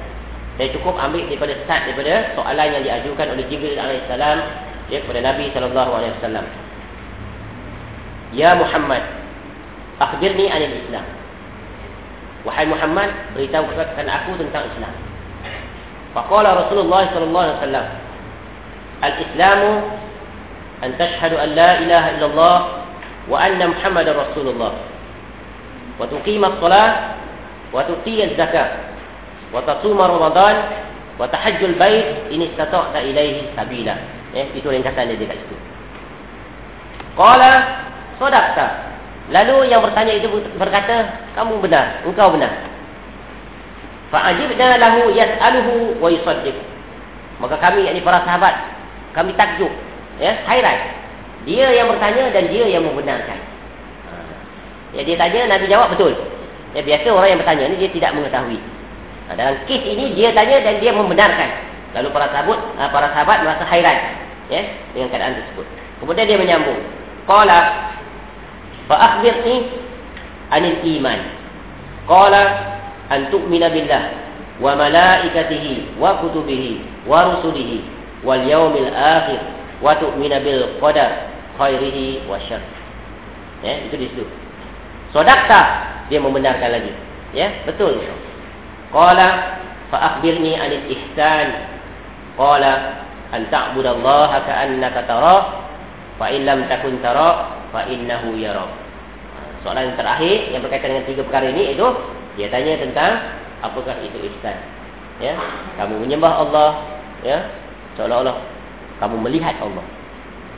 Saya cukup ambil daripada start daripada soalan yang diajukan oleh Jibril AS ya, kepada Nabi SAW. Ya Muhammad, akhbirni anil Islam. Wahai Muhammad, beritahu kepada aku tentang Islam. Faqala Rasulullah SAW, Al-Islamu an tashhadu an la ilaha illallah wa anna Muhammadar Rasulullah. Wa tuqima as-salat wa tuti az-zakah wa wa tahajjul bait in istata'ta ilaihi sabila. Eh itu ringkasan dia dekat situ. Qala sadaqta. Lalu yang bertanya itu berkata kamu benar engkau benar. Fa ajibna lahu yas'aluhu wa yusaddiq maka kami yakni para sahabat kami takjub ya hairan dia yang bertanya dan dia yang membenarkan. Ya dia tanya nabi jawab betul. Ya biasa orang yang bertanya ni dia tidak mengetahui Ha, dalam kes ini dia tanya dan dia membenarkan. Lalu para sahabat, ha, para sahabat merasa hairan ya dengan keadaan tersebut. Kemudian dia menyambung. Qala fa akhbirni anil iman. Qala an tu'mina billah wa malaikatihi wa kutubihi wa rusulihi wal yaumil akhir wa tu'mina bil qadar khairihi wa syarr. Ya, itu di situ. Sodakta dia membenarkan lagi. Ya, betul. Qala fa akhbirni 'anil ihsan. Qala an ta'budallaha ka'annaka tara fa in lam takun tara fa innahu yara. Soalan yang terakhir yang berkaitan dengan tiga perkara ini itu dia tanya tentang apakah itu ihsan. Ya, kamu menyembah Allah, ya, seolah-olah kamu melihat Allah.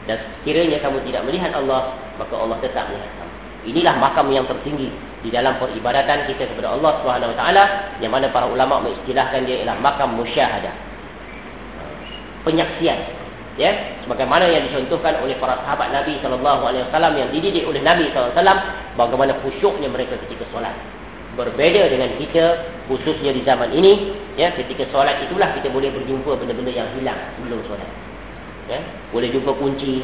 Dan sekiranya kamu tidak melihat Allah, maka Allah tetap melihat kamu. Inilah makam yang tertinggi di dalam peribadatan kita kepada Allah Subhanahu Wa Taala yang mana para ulama mengistilahkan dia ialah makam musyahadah. Penyaksian ya sebagaimana yang dicontohkan oleh para sahabat Nabi sallallahu alaihi wasallam yang dididik oleh Nabi sallallahu alaihi wasallam bagaimana khusyuknya mereka ketika solat. Berbeza dengan kita khususnya di zaman ini ya ketika solat itulah kita boleh berjumpa benda-benda yang hilang sebelum solat. Ya boleh jumpa kunci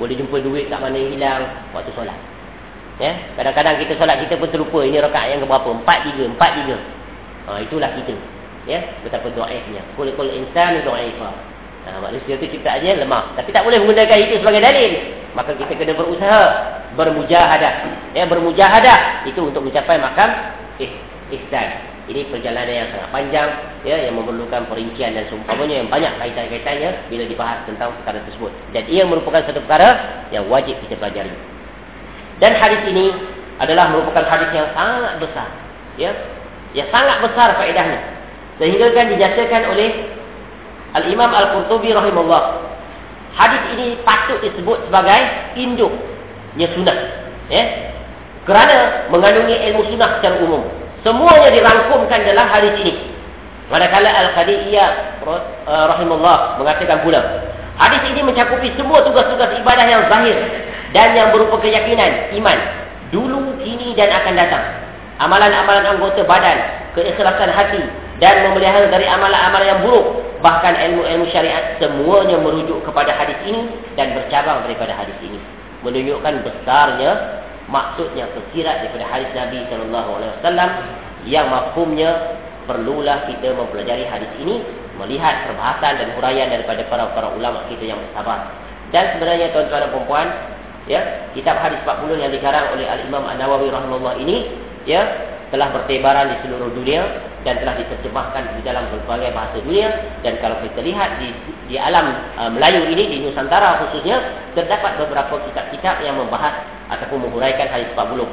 boleh jumpa duit kat mana hilang waktu solat Ya, kadang-kadang kita solat kita pun terlupa ini rakaat yang berapa? Empat tiga, empat tiga. Ha, itulah kita. Ya, betapa doaifnya. Kul kul insan doaifa. Ha, manusia itu cipta aja lemah. Tapi tak boleh menggunakan itu sebagai dalil. Maka kita kena berusaha bermujahadah. Ya, bermujahadah itu untuk mencapai makam eh, ihsan. Ini perjalanan yang sangat panjang ya yang memerlukan perincian dan seumpamanya yang banyak kaitan-kaitannya bila dibahas tentang perkara tersebut. Dan ia merupakan satu perkara yang wajib kita pelajari. Dan hadis ini adalah merupakan hadis yang sangat besar. Ya. Yang sangat besar faedahnya. Sehingga kan dinyatakan oleh Al-Imam Al-Qurtubi rahimahullah. Hadis ini patut disebut sebagai induknya sunnah. Ya? Kerana mengandungi ilmu sunnah secara umum. Semuanya dirangkumkan dalam hadis ini. Manakala Al-Qadiyah uh, rahimahullah mengatakan pula. Hadis ini mencakupi semua tugas-tugas ibadah yang zahir. Dan yang berupa keyakinan, iman. Dulu, kini dan akan datang. Amalan-amalan anggota badan. Keikhlasan hati dan memelihara dari amalan-amalan yang buruk bahkan ilmu-ilmu syariat semuanya merujuk kepada hadis ini dan bercabang daripada hadis ini menunjukkan besarnya maksudnya kesirat daripada hadis Nabi sallallahu alaihi wasallam yang mafhumnya perlulah kita mempelajari hadis ini melihat perbahasan dan huraian daripada para-para ulama kita yang bersabar dan sebenarnya tuan-tuan dan puan ya kitab hadis 40 yang dikarang oleh al-Imam An-Nawawi rahimahullah ini ya telah bertebaran di seluruh dunia dan telah diterjemahkan di dalam berbagai bahasa dunia dan kalau kita lihat di di alam uh, Melayu ini di Nusantara khususnya terdapat beberapa kitab-kitab yang membahas ataupun menguraikan hadis 40.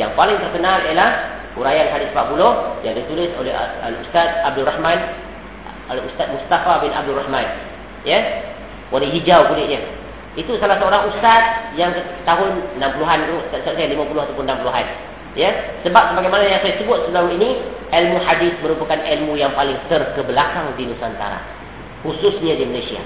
Yang paling terkenal ialah huraian hadis 40 yang ditulis oleh Al-Ustaz Abdul Rahman Al-Ustaz Mustafa bin Abdul Rahman. Ya. Warna hijau kulitnya. Itu salah seorang ustaz yang tahun 60-an tu, saya 50 ataupun 60-an. Ya, sebab sebagaimana yang saya sebut sebelum ini, ilmu hadis merupakan ilmu yang paling terkebelakang di Nusantara, khususnya di Malaysia.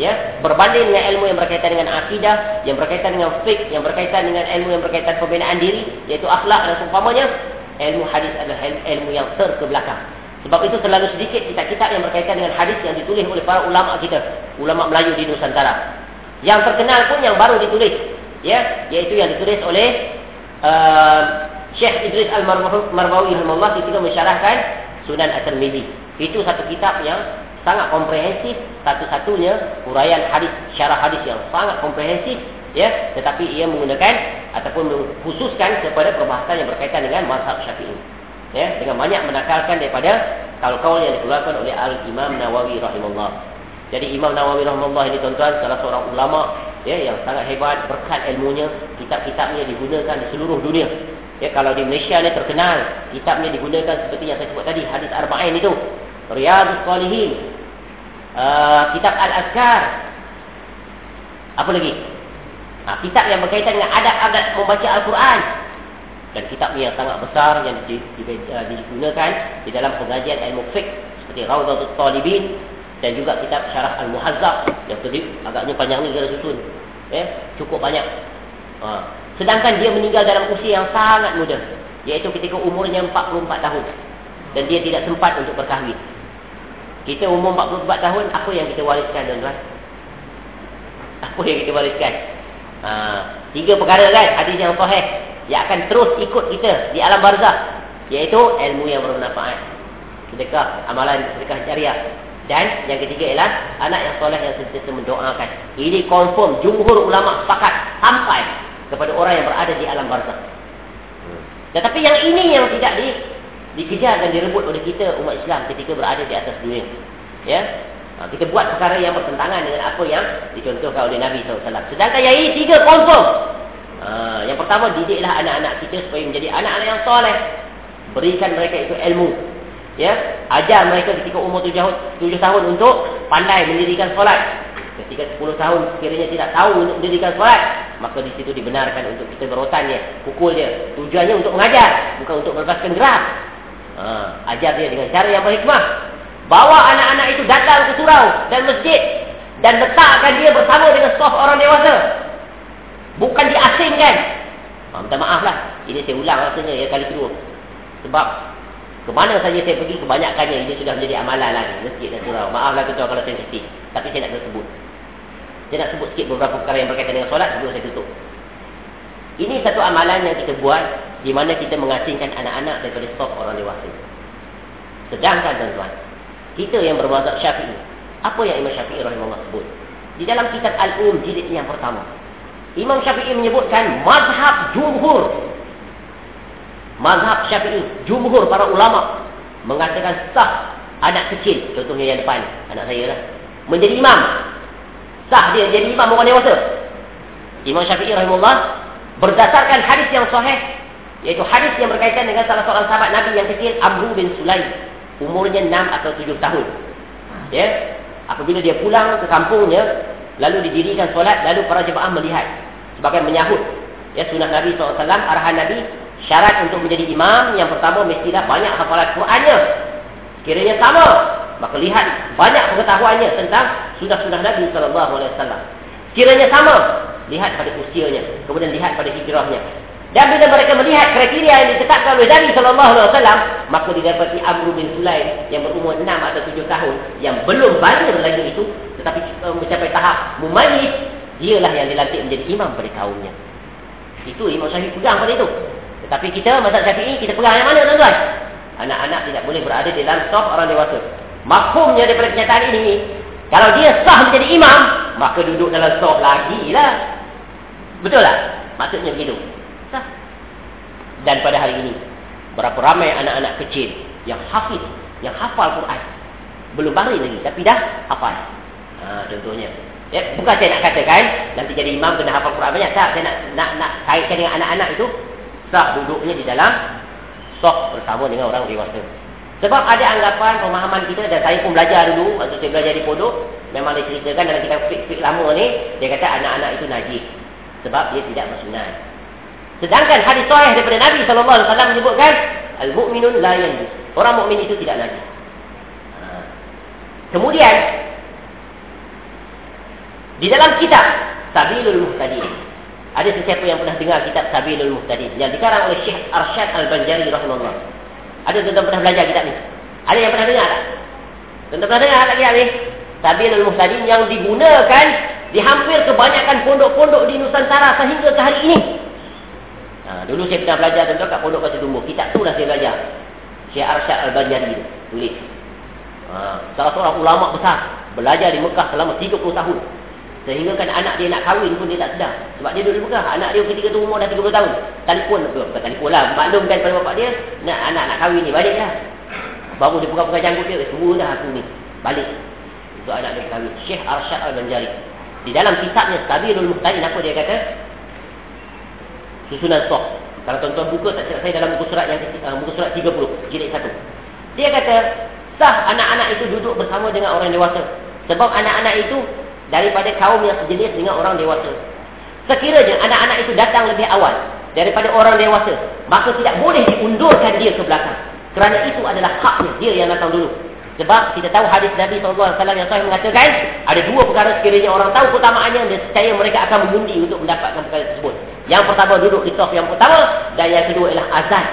Ya, berbanding dengan ilmu yang berkaitan dengan akidah, yang berkaitan dengan fiqh, yang berkaitan dengan ilmu yang berkaitan pembinaan diri, yaitu akhlak dan seumpamanya, ilmu hadis adalah ilmu yang terkebelakang. Sebab itu terlalu sedikit kitab-kitab yang berkaitan dengan hadis yang ditulis oleh para ulama kita, ulama Melayu di Nusantara. Yang terkenal pun yang baru ditulis, ya, yaitu yang ditulis oleh uh, Syekh Idris Al-Marbawi rahimahullah ketika mensyarahkan Sunan At-Tirmizi. Itu satu kitab yang sangat komprehensif, satu-satunya huraian hadis, syarah hadis yang sangat komprehensif, ya, tetapi ia menggunakan ataupun mengkhususkan kepada perbahasan yang berkaitan dengan mazhab Syafi'i. Ya, dengan banyak menakalkan daripada kaul-kaul yang dikeluarkan oleh Al-Imam Nawawi rahimahullah. Jadi Imam Nawawi rahimahullah ini tuan-tuan salah seorang ulama ya yang sangat hebat berkat ilmunya kitab-kitabnya digunakan di seluruh dunia. Ya kalau di Malaysia ni terkenal kitabnya digunakan seperti yang saya sebut tadi hadis arba'in itu. Riyadhus salihin. Uh, kitab al-azkar. Apa lagi? Ha, kitab yang berkaitan dengan adab-adab membaca al-Quran. Dan kitabnya yang sangat besar yang digunakan di dalam pengajian ilmu fiqh seperti Rawdatul Talibin dan juga kitab Syarah Al-Muhazzab yang tadi agaknya panjang ni kira susun. Eh, cukup banyak. Ha. Sedangkan dia meninggal dalam usia yang sangat muda, iaitu ketika umurnya 44 tahun. Dan dia tidak sempat untuk berkahwin. Kita umur 44 tahun, apa yang kita wariskan tuan-tuan? Apa yang kita wariskan? Ha. tiga perkara kan, hadis yang sahih yang akan terus ikut kita di alam barzah, iaitu ilmu yang bermanfaat. Sedekah, amalan sedekah jariah, dan yang ketiga ialah anak yang soleh yang sentiasa mendoakan. Ini confirm jumhur ulama sepakat sampai kepada orang yang berada di alam barzah. Tetapi yang ini yang tidak di, dikejar dan direbut oleh kita umat Islam ketika berada di atas dunia. Ya, ha, kita buat perkara yang bertentangan dengan apa yang dicontohkan oleh Nabi SAW. Sedangkan yang ini tiga confirm. Ha, yang pertama didiklah anak-anak kita supaya menjadi anak-anak yang soleh. Berikan mereka itu ilmu ya? Ajar mereka ketika umur tujuh tujuh tahun untuk pandai mendirikan solat. Ketika sepuluh tahun sekiranya tidak tahu untuk mendirikan solat maka di situ dibenarkan untuk kita berotan dia pukul dia. Tujuannya untuk mengajar bukan untuk melepaskan gerak ha, ajar dia dengan cara yang berhikmah. Bawa anak-anak itu datang ke surau dan masjid dan letakkan dia bersama dengan soft orang dewasa. Bukan diasingkan. Ha, minta maaf lah ini saya ulang rasanya ya kali kedua. Sebab ke mana saja saya pergi, kebanyakannya ini sudah menjadi amalan lagi. Masjid dan surau. Maaflah ketua kalau sensitif. Tapi saya nak sebut. Saya nak sebut sikit beberapa perkara yang berkaitan dengan solat sebelum saya tutup. Ini satu amalan yang kita buat di mana kita mengasingkan anak-anak daripada stok orang dewasa. Sedangkan tuan-tuan, kita yang bermazhab syafi'i, apa yang Imam Syafi'i rahimahullah sebut? Di dalam kitab Al-Um jilid yang pertama, Imam Syafi'i menyebutkan mazhab jumhur mazhab syafi'i, jumhur para ulama mengatakan sah anak kecil, contohnya yang depan, anak saya lah, menjadi imam. Sah dia jadi imam orang dewasa. Imam Syafi'i rahimahullah berdasarkan hadis yang sahih, yaitu hadis yang berkaitan dengan salah seorang sahabat Nabi yang kecil, Abu bin Sulaim. umurnya 6 atau 7 tahun. Ya. Apabila dia pulang ke kampungnya, lalu didirikan solat, lalu para jemaah melihat sebagai menyahut ya sunnah Nabi SAW, arahan Nabi, syarat untuk menjadi imam yang pertama mestilah banyak hafalan Qurannya. Kiranya sama, maka lihat banyak pengetahuannya tentang sunnah-sunnah Nabi SAW. Kiranya sama, lihat pada usianya, kemudian lihat pada hijrahnya. Dan bila mereka melihat kriteria yang ditetapkan oleh Nabi SAW, maka didapati Amr bin Sulaim yang berumur 6 atau 7 tahun, yang belum banyak lagi itu, tetapi uh, mencapai tahap mumayyiz, dialah yang dilantik menjadi imam pada kaumnya. Itu Imam Syafi'i pegang pada itu. Tetapi kita, masa Syafi'i, kita pegang yang mana tuan-tuan? Anak-anak tidak boleh berada di dalam stop orang dewasa. Makhumnya daripada kenyataan ini, kalau dia sah menjadi imam, maka duduk dalam stop lagi lah. Betul tak? Maksudnya begitu. Dan pada hari ini Berapa ramai anak-anak kecil Yang hafiz Yang hafal Quran Belum bari lagi Tapi dah hafal ha, Contohnya ya, Bukan saya nak katakan Nanti jadi imam kena hafal Quran banyak Tak Saya nak, nak kaitkan dengan anak-anak itu Tak duduknya di dalam Sok bersama dengan orang dewasa Sebab ada anggapan pemahaman kita Dan saya pun belajar dulu Waktu saya belajar di pondok Memang dia ceritakan dalam kitab fik-fik lama ni Dia kata anak-anak itu najis Sebab dia tidak bersunat Sedangkan hadis sahih daripada Nabi sallallahu alaihi wasallam menyebutkan al-mu'minun la yanjus. Orang mukmin itu tidak najis. Ha. Kemudian di dalam kitab Sabilul Muhtadin ada sesiapa yang pernah dengar kitab Sabilul Muhtadin yang dikarang oleh Syekh Arsyad Al-Banjari rahimahullah. Ada tuan-tuan pernah belajar kitab ni? Ada yang pernah dengar tak? Tuan-tuan pernah dengar tak kitab ni? Sabilul Muhtadin yang digunakan di hampir kebanyakan pondok-pondok di Nusantara sehingga ke hari ini. Ha, dulu saya pernah belajar tentang kat pondok Pasir Tumbuh. Kitab tu lah saya belajar. Syekh Arsyad Al-Bajari tu. Tulis. Ha, salah seorang ulama besar. Belajar di Mekah selama 30 tahun. Sehingga kan anak dia nak kahwin pun dia tak sedar. Sebab dia duduk di Mekah. Anak dia ketika tu umur dah 30 tahun. Telefon. Bukan telefon lah. Maklum kan pada bapak dia. Nak anak nak kahwin ni. Balik lah. Baru dia pegang-pegang janggut dia. Semua dah aku ni. Balik. Untuk anak dia kahwin. Syekh Arsyad Al-Banjari. Di dalam kitabnya. Sabirul Muhtarin. Apa dia kata? susunan soh. Kalau tuan-tuan buka tak silap saya dalam buku surat yang uh, buku surat 30 jilid 1. Dia kata sah anak-anak itu duduk bersama dengan orang dewasa. Sebab anak-anak itu daripada kaum yang sejenis dengan orang dewasa. Sekiranya anak-anak itu datang lebih awal daripada orang dewasa, maka tidak boleh diundurkan dia ke belakang. Kerana itu adalah haknya dia yang datang dulu. Sebab kita tahu hadis Nabi SAW yang sahih mengatakan ada dua perkara sekiranya orang tahu keutamaannya dan percaya mereka akan mengundi untuk mendapatkan perkara tersebut. Yang pertama duduk di saf yang pertama dan yang kedua ialah azan.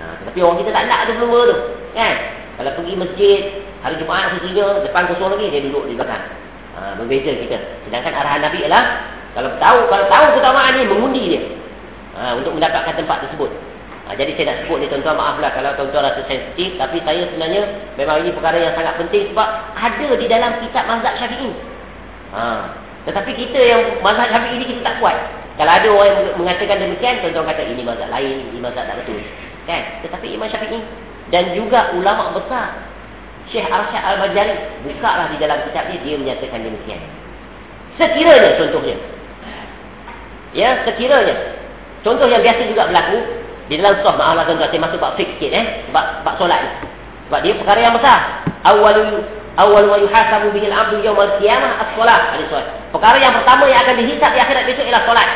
Ha, tapi orang kita tak nak ada belum tu. Kan? Kalau pergi masjid, hari Jumaat khususnya, depan kosong lagi, dia duduk di belakang. Ha, berbeza kita. Sedangkan arahan Nabi ialah, kalau tahu kalau tahu keutamaan ni, mengundi dia. Ha, untuk mendapatkan tempat tersebut. Ha, jadi saya nak sebut ni tuan-tuan, maaflah kalau tuan-tuan rasa sensitif. Tapi saya sebenarnya, memang ini perkara yang sangat penting sebab ada di dalam kitab mazhab syafi'i. Ha, tetapi kita yang mazhab syafi'i ini kita tak kuat. Kalau ada orang yang mengatakan demikian, tuan-tuan kata ini mazhab lain, ini mazhab tak betul. Kan? Tetapi Imam Syafi'i dan juga ulama besar Syekh Arsyad Al-Bajari bukalah di dalam kitab dia menyatakan demikian. Sekiranya contohnya. Ya, sekiranya. Contoh yang biasa juga berlaku di dalam sah maaflah tuan-tuan saya masuk bab fiqh sikit eh, bab bab solat ni. Sebab dia perkara yang besar. Awal awal wa yuhasabu bihi al-'abdu yawm al-qiyamah as-salat. Ada solat. Perkara yang pertama yang akan dihisap di akhirat besok ialah solat.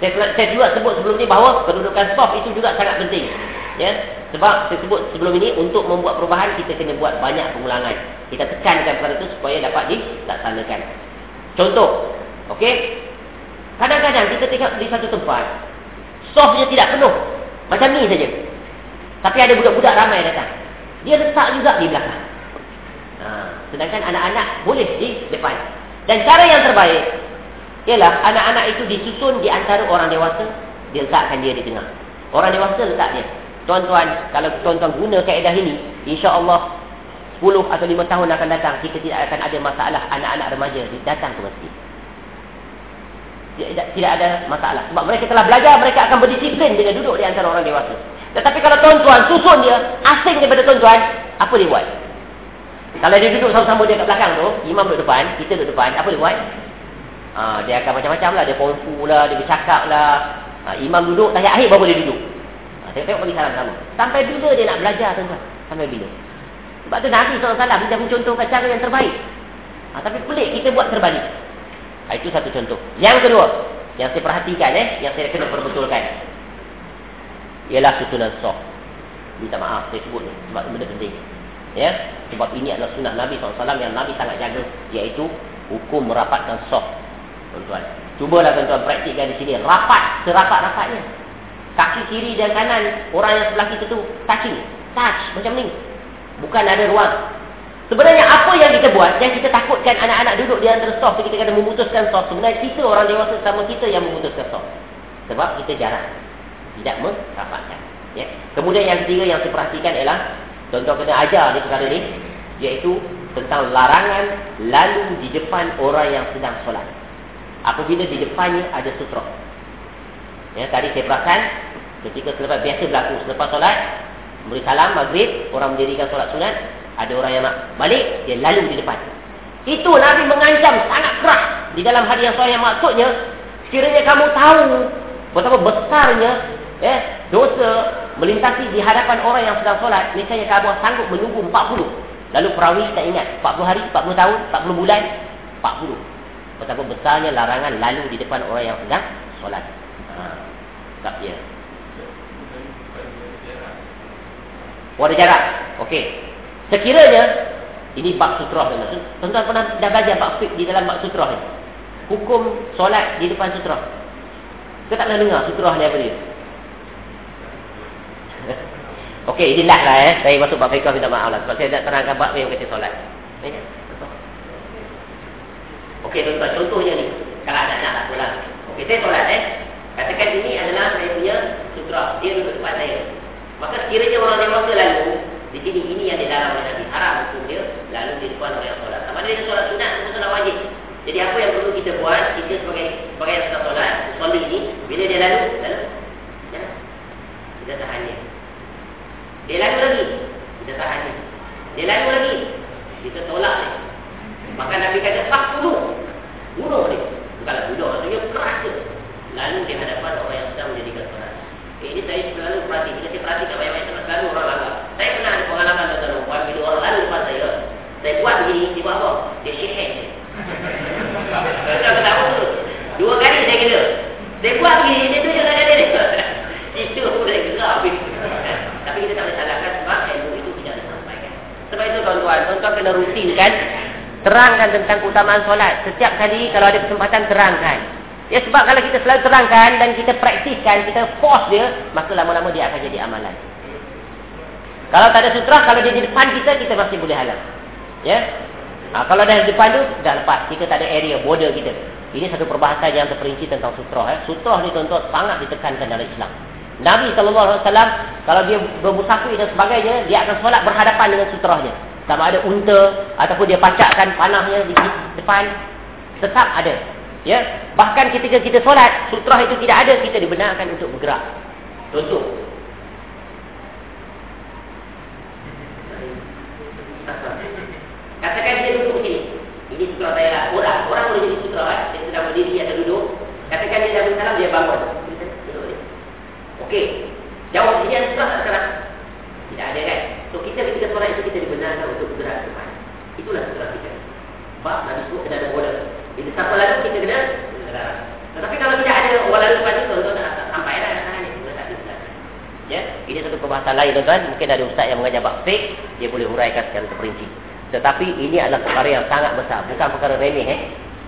Saya, saya juga sebut sebelum ini bahawa kedudukan soft itu juga sangat penting. Ya, sebab saya sebut sebelum ini untuk membuat perubahan kita kena buat banyak pengulangan. Kita tekankan perkara itu supaya dapat dilaksanakan. Contoh, okey. Kadang-kadang kita tengok di satu tempat softnya tidak penuh. Macam ni saja. Tapi ada budak-budak ramai datang. Dia letak juga di belakang. Ha, sedangkan anak-anak boleh di depan. Dan cara yang terbaik ialah anak-anak itu disusun di antara orang dewasa, dia letakkan dia di tengah. Orang dewasa letak dia. Tuan-tuan, kalau tuan-tuan guna kaedah ini, insya-Allah 10 atau 5 tahun akan datang, kita tidak akan ada masalah anak-anak remaja datang ke masjid. Tidak, tidak ada masalah. Sebab mereka telah belajar, mereka akan berdisiplin dengan duduk di antara orang dewasa. Tetapi kalau tuan-tuan susun dia, asing daripada tuan-tuan, apa dia buat? Kalau dia duduk sama-sama dia kat belakang tu, imam duduk depan, kita duduk depan, apa dia buat? Ha, dia akan macam-macam lah. Dia kongfu lah, dia bercakap lah. Ha, imam duduk, tanya akhir baru dia duduk. Ha, tengok-tengok bagi salam sama. Sampai bila dia nak belajar tuan-tuan? Sampai bila? Sebab tu Nabi SAW dia mencontohkan cara yang terbaik. Ha, tapi pelik kita buat terbalik. Ha, itu satu contoh. Yang kedua, yang saya perhatikan eh, yang saya kena perbetulkan. Ialah susunan soh. Minta maaf saya sebut ni sebab benda penting. Ya, sebab ini adalah sunnah Nabi SAW yang Nabi sangat jaga iaitu hukum merapatkan soh. Tuan-tuan. Cubalah tuan-tuan praktikkan di sini rapat serapat-rapatnya. Kaki kiri dan kanan orang yang sebelah kita tu touching, touch macam ni. Bukan ada ruang. Sebenarnya apa yang kita buat, yang kita takutkan anak-anak duduk di antara soft, kita kena memutuskan soft. Sebenarnya kita orang dewasa sama kita yang memutuskan soft. Sebab kita jarang. Tidak merapatkan. Ya. Kemudian yang ketiga yang saya perhatikan ialah, contoh kena ajar di perkara ini, iaitu tentang larangan lalu di depan orang yang sedang solat. Apabila di depannya ada sutra. Ya, tadi saya perasan, ketika selepas biasa berlaku selepas solat, Beri salam maghrib, orang mendirikan solat sunat, ada orang yang nak balik, dia lalu di depan. Itu Nabi mengancam sangat keras di dalam hadis yang sahih maksudnya, sekiranya kamu tahu betapa besarnya eh, dosa melintasi di hadapan orang yang sedang solat, misalnya kamu sanggup menunggu 40. Lalu perawi tak ingat, 40 hari, 40 tahun, 40 bulan, 40. Betapa besarnya larangan lalu di depan orang yang sedang solat. Ha, tak dia. Oh ada jarak. Okey. Sekiranya ini bab sutrah ni Tuan-tuan pernah dah belajar bab fiqh di dalam bab sutrah ni. Hukum solat di depan sutrah. Kita tak pernah dengar sutrah ni apa dia? Okey, ini lah lah eh. Saya masuk bab fiqh minta maaf lah. Sebab saya nak terangkan bab yang kata solat. Okey, tuan-tuan. Contohnya ni. Kalau ada nak tak pulang. Okey, saya solat eh. Katakan ini adalah saya punya sutrah. Dia duduk depan saya. Maka sekiranya orang dewasa lalu di sini ini yang dilarang oleh Nabi haram hukum dia lalu di depan orang yang solat. Sama dia solat sunat atau solat wajib. Jadi apa yang perlu kita buat kita sebagai sebagai yang solat, solat ini bila dia lalu, lalu ya, kita tahan dia. Dia lalu lagi, kita tahan dia. Dia lalu lagi, kita tolak dia. Maka Nabi kata tak bunuh, bunuh dia. Bukanlah bunuh, maksudnya keras dia. Lalu di hadapan orang yang sedang menjadikan solat. Ini saya selalu perhati. Bila saya perhatikan banyak-banyak teman selalu orang lalu. Saya pernah ada pengalaman tuan perempuan bila orang lalu depan saya. Saya buat begini, dia buat apa? Dia hand. Saya ketawa tu. Dua kali saya kira. Saya buat begini, dia tunjuk dengan dia. Itu pun dah gerak. Tapi kita tak boleh salahkan sebab ilmu itu tidak disampaikan. Sebab itu tuan-tuan, tuan-tuan kena rutin kan? Terangkan tentang keutamaan solat. Setiap kali kalau ada kesempatan terangkan. Ya sebab kalau kita selalu terangkan dan kita praktiskan, kita force dia, maka lama-lama dia akan jadi amalan. Kalau tak ada sutra, kalau dia di depan kita, kita masih boleh halang. Ya. Ha, kalau dah di depan tu, dah lepas. Kita tak ada area, border kita. Ini satu perbahasan yang terperinci tentang sutra. Eh. Sutra ni tuan-tuan sangat ditekankan dalam Islam. Nabi SAW, kalau dia bermusafir dan sebagainya, dia akan solat berhadapan dengan sutrahnya. Sama ada unta, ataupun dia pacakkan panahnya di depan. Tetap ada. Ya, bahkan ketika kita solat, sutrah itu tidak ada, kita dibenarkan untuk bergerak. Contoh. Katakan dia duduk sini. Ini sutrah saya lah. Orang, orang boleh jadi sutrah kan? Dia sedang berdiri atau duduk. Katakan dia dah bersalam, dia bangun. Okey. Jawab sini yang sutrah tak sekarang? Tidak ada kan? So kita ketika solat itu kita dibenarkan untuk bergerak ke depan. Itulah sutrah kita. Sebab Nabi sebut ada order. Bila siapa lalu kita kena Tetapi kalau tidak ada orang lalu lepas itu Tuan tak sampai lah Ya, ini satu perbahasan lain tuan-tuan. Mungkin ada ustaz yang mengajar bab fiqh, dia boleh huraikan secara terperinci. Tetapi ini adalah perkara yang sangat besar, bukan perkara remeh eh.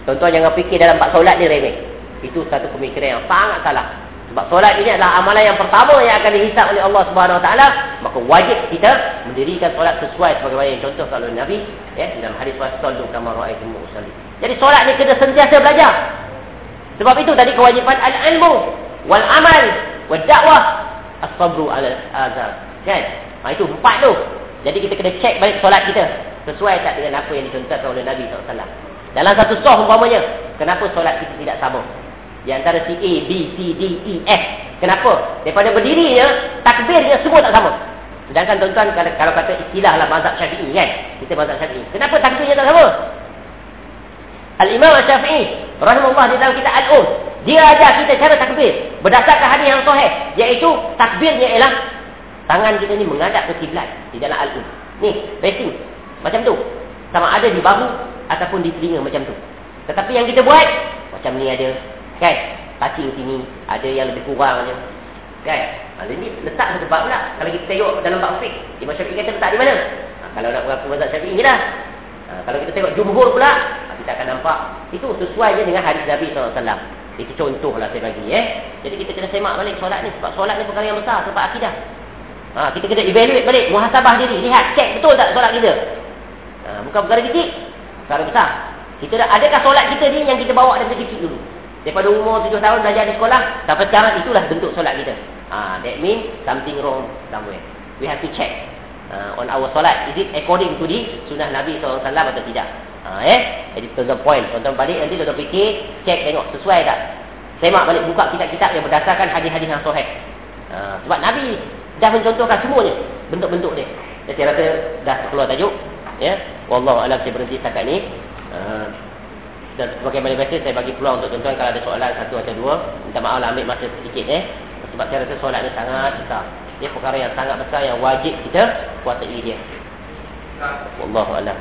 Tuan-tuan jangan fikir dalam bab solat ni remeh. Itu satu pemikiran yang sangat salah. Sebab solat ini adalah amalan yang pertama yang akan dihisap oleh Allah Subhanahu Wa Taala, maka wajib kita mendirikan solat sesuai sebagaimana yang contoh kalau Nabi ya dalam hadis ra'aitu musalli. Jadi solat ni kena sentiasa belajar. Sebab itu tadi kewajipan al-ilmu wal amal wal dakwah as-sabru ala azab. Kan? Ha, itu empat tu. Jadi kita kena cek balik solat kita sesuai tak dengan apa yang dicontohkan oleh Nabi SAW. Dalam satu soh umpamanya, kenapa solat kita tidak sama? Di antara si A, B, C, D, E, F. Kenapa? Daripada berdirinya, takbirnya semua tak sama. Sedangkan tuan-tuan kalau, kalau kata istilah lah mazhab syafi'i kan? Kita mazhab syafi'i. Kenapa takbirnya tak sama? Al-Imam Syafi'i rahimahullah di dalam kitab Al-Um. Dia ajar kita cara takbir. Berdasarkan hadis yang sahih. Iaitu takbirnya ialah Tangan kita ni menghadap ke kiblat di dalam al-um. Ni, facing. Macam tu. Sama ada di bahu ataupun di telinga macam tu. Tetapi yang kita buat macam ni ada. Kan? Touching sini ada yang lebih kurang macam. Kan? Ha, ini letak satu bab pula. Kalau kita tengok dalam bab fiqh, Imam Syafi'i kata letak di mana? Ha, kalau nak mengaku mazhab Syafi'i lah. Ha, kalau kita tengok jumhur pula, ha, kita akan nampak itu sesuai je dengan hadis Nabi SAW. Itu contoh lah saya bagi eh. Jadi kita kena semak balik solat ni sebab solat ni perkara yang besar sebab akidah. Ha, kita kena evaluate balik, muhasabah diri, lihat, cek betul tak solat kita. Ha, bukan perkara kecil, perkara besar. Kita dah, adakah solat kita ni yang kita bawa dari kecil dulu? Daripada umur 7 tahun belajar di sekolah, sampai sekarang itulah bentuk solat kita. Ha, that means something wrong somewhere. We have to check uh, on our solat. Is it according to the sunnah Nabi SAW atau tidak? Ha, eh? Jadi tuan point. Tuan-tuan balik nanti tuan-tuan fikir, check tengok sesuai tak? Semak balik buka kitab-kitab yang berdasarkan hadis-hadis yang sahih. Ha, sebab Nabi dah mencontohkan semuanya bentuk-bentuk dia. Jadi saya rasa dah keluar tajuk. Ya, wallahu alam saya berhenti setakat ni. Uh, dan sebagaimana biasa saya bagi peluang untuk tuan-tuan kalau ada soalan satu atau dua, minta maaf lah ambil masa sedikit eh. Sebab saya rasa soalan ni sangat besar. Dia perkara yang sangat besar yang wajib kita takwi dia. Wallahu alam.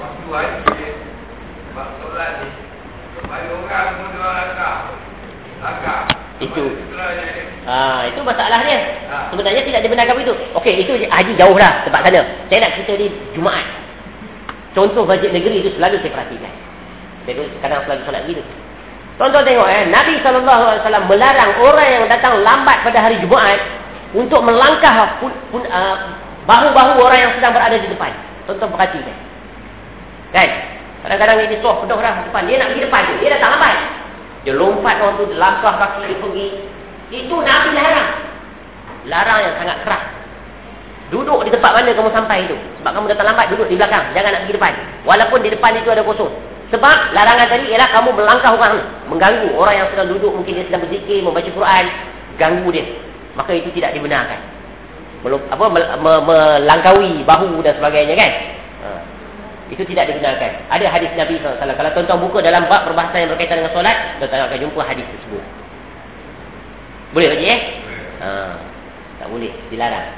Waktu wajib orang Langkah itu. Ha, itu masalah dia. Ha. sebenarnya tidak dibenarkan begitu okey itu haji jauh dah sebab sana. Saya nak cerita di Jumaat. Contoh masjid negeri itu selalu saya perhatikan. Saya kadang selalu solat begitu Tonton tengok eh Nabi SAW melarang orang yang datang lambat pada hari Jumaat untuk melangkah pun, uh, bahu-bahu orang yang sedang berada di depan. Tonton perhatikan. Kan? Kadang-kadang ini soh penuh dah depan. Dia nak pergi depan. Dia datang lambat. Dia lompat orang tu, langkah kaki dia pergi. Itu Nabi larang. Larang yang sangat keras. Duduk di tempat mana kamu sampai itu. Sebab kamu datang lambat, duduk di belakang. Jangan nak pergi depan. Walaupun di depan itu ada kosong. Sebab larangan tadi ialah kamu melangkah orang. Mengganggu orang yang sedang duduk. Mungkin dia sedang berzikir, membaca Quran. Ganggu dia. Maka itu tidak dibenarkan. Apa, melangkaui bahu dan sebagainya kan. Itu tidak digunakan. Ada hadis Nabi SAW. Kalau tuan-tuan buka dalam bab perbahasan yang berkaitan dengan solat, tuan-tuan akan jumpa hadis tersebut. Boleh lagi eh? Ha, tak boleh. Dilarang.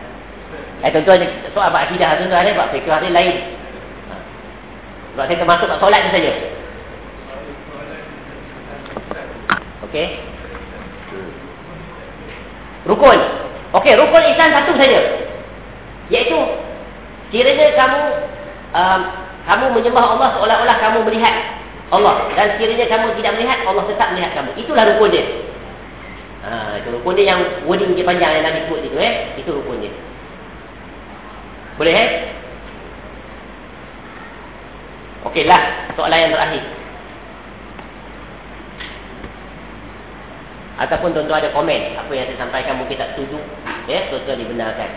Eh tuan-tuan, soal bab akidah tuan-tuan ada, bab fikir ada lain. Ha. Sebab saya termasuk bab solat tu saja. Okey. Rukun. Okey, rukun Islam satu saja. Iaitu, kiranya kamu um, kamu menyembah Allah seolah-olah kamu melihat Allah. Dan sekiranya kamu tidak melihat, Allah tetap melihat kamu. Itulah rukun dia. Ha, itu rukun dia yang wording dia panjang yang Nabi sebut itu. Eh? Itu rukun dia. Boleh eh? Okeylah, soalan yang terakhir. Ataupun tuan-tuan ada komen apa yang saya sampaikan mungkin tak setuju. Ya, tuan-tuan dibenarkan.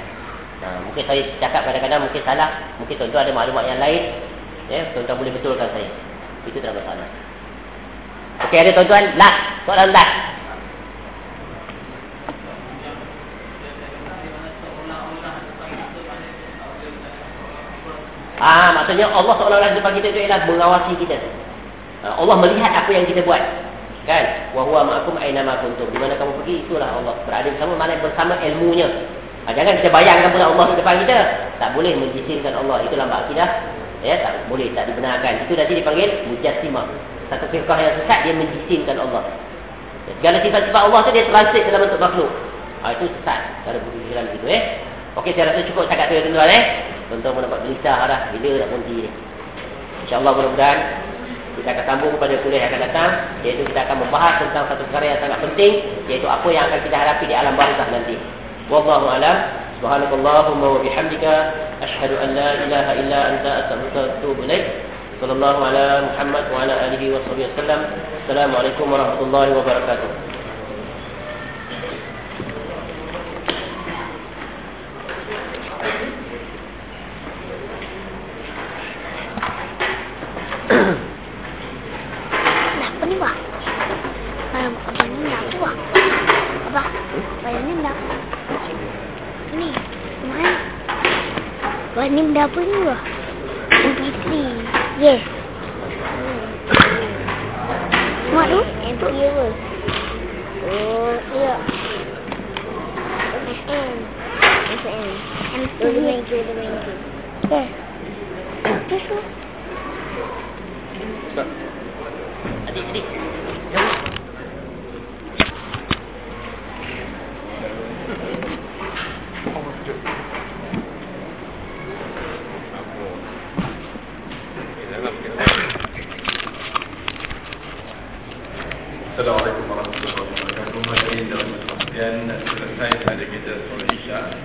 Ha, mungkin saya cakap kadang-kadang mungkin salah. Mungkin tuan-tuan ada maklumat yang lain. Ya, tuan-tuan boleh betulkan saya. Itu tak masalah. Okey, ada tuan-tuan. Last. Soalan last. Ah, maksudnya Allah seolah-olah depan kita itu ialah mengawasi kita. Ah, Allah melihat apa yang kita buat. Kan? Wa huwa ma'akum aina ma kuntum. Di mana kamu pergi itulah Allah berada bersama mana bersama ilmunya. Ha, jangan kita bayangkan pula Allah di depan kita. Tak boleh menjisimkan Allah. Itu lambat akidah ya tak boleh tak dibenarkan itu nanti dipanggil mujassimah satu firqah yang sesat dia menjisimkan Allah ya, segala sifat-sifat Allah tu dia translate dalam bentuk makhluk ha, itu sesat cara berfikiran begitu eh okey saya rasa cukup cakap tu tuan-tuan eh tuan-tuan pun dapat gelisah dah bila nak berhenti ni insyaallah mudah-mudahan kita akan sambung kepada kuliah yang akan datang iaitu kita akan membahas tentang satu perkara yang sangat penting iaitu apa yang akan kita hadapi di alam barzah nanti. Wallahu alam. Subhanakallahumma wa bihamdika Ashhadu an la ilaha illa anta astaghfiruka wa atubu ilaik. Sallallahu ala muhammad wa ala alihi wa sahbihi wasallam assalamualaikum warahmatullahi wabarakatuh. Mm-hmm. apa ni pak? Ayam apa ni nak apa? Apa? Ayam ni nak ni. mana, Wah ni benda apa ni pak? MP3. Yes. Mak tu? MP3 apa? Oh, iya. MPN. MPN. MP3. MP3. MP3. Yes. Terus tu? Tak. Adik, adik. Assalamualaikum warahmatullahi wabarakatuh. Hadirin dan hadirat sekalian, selesai kita solat Isya.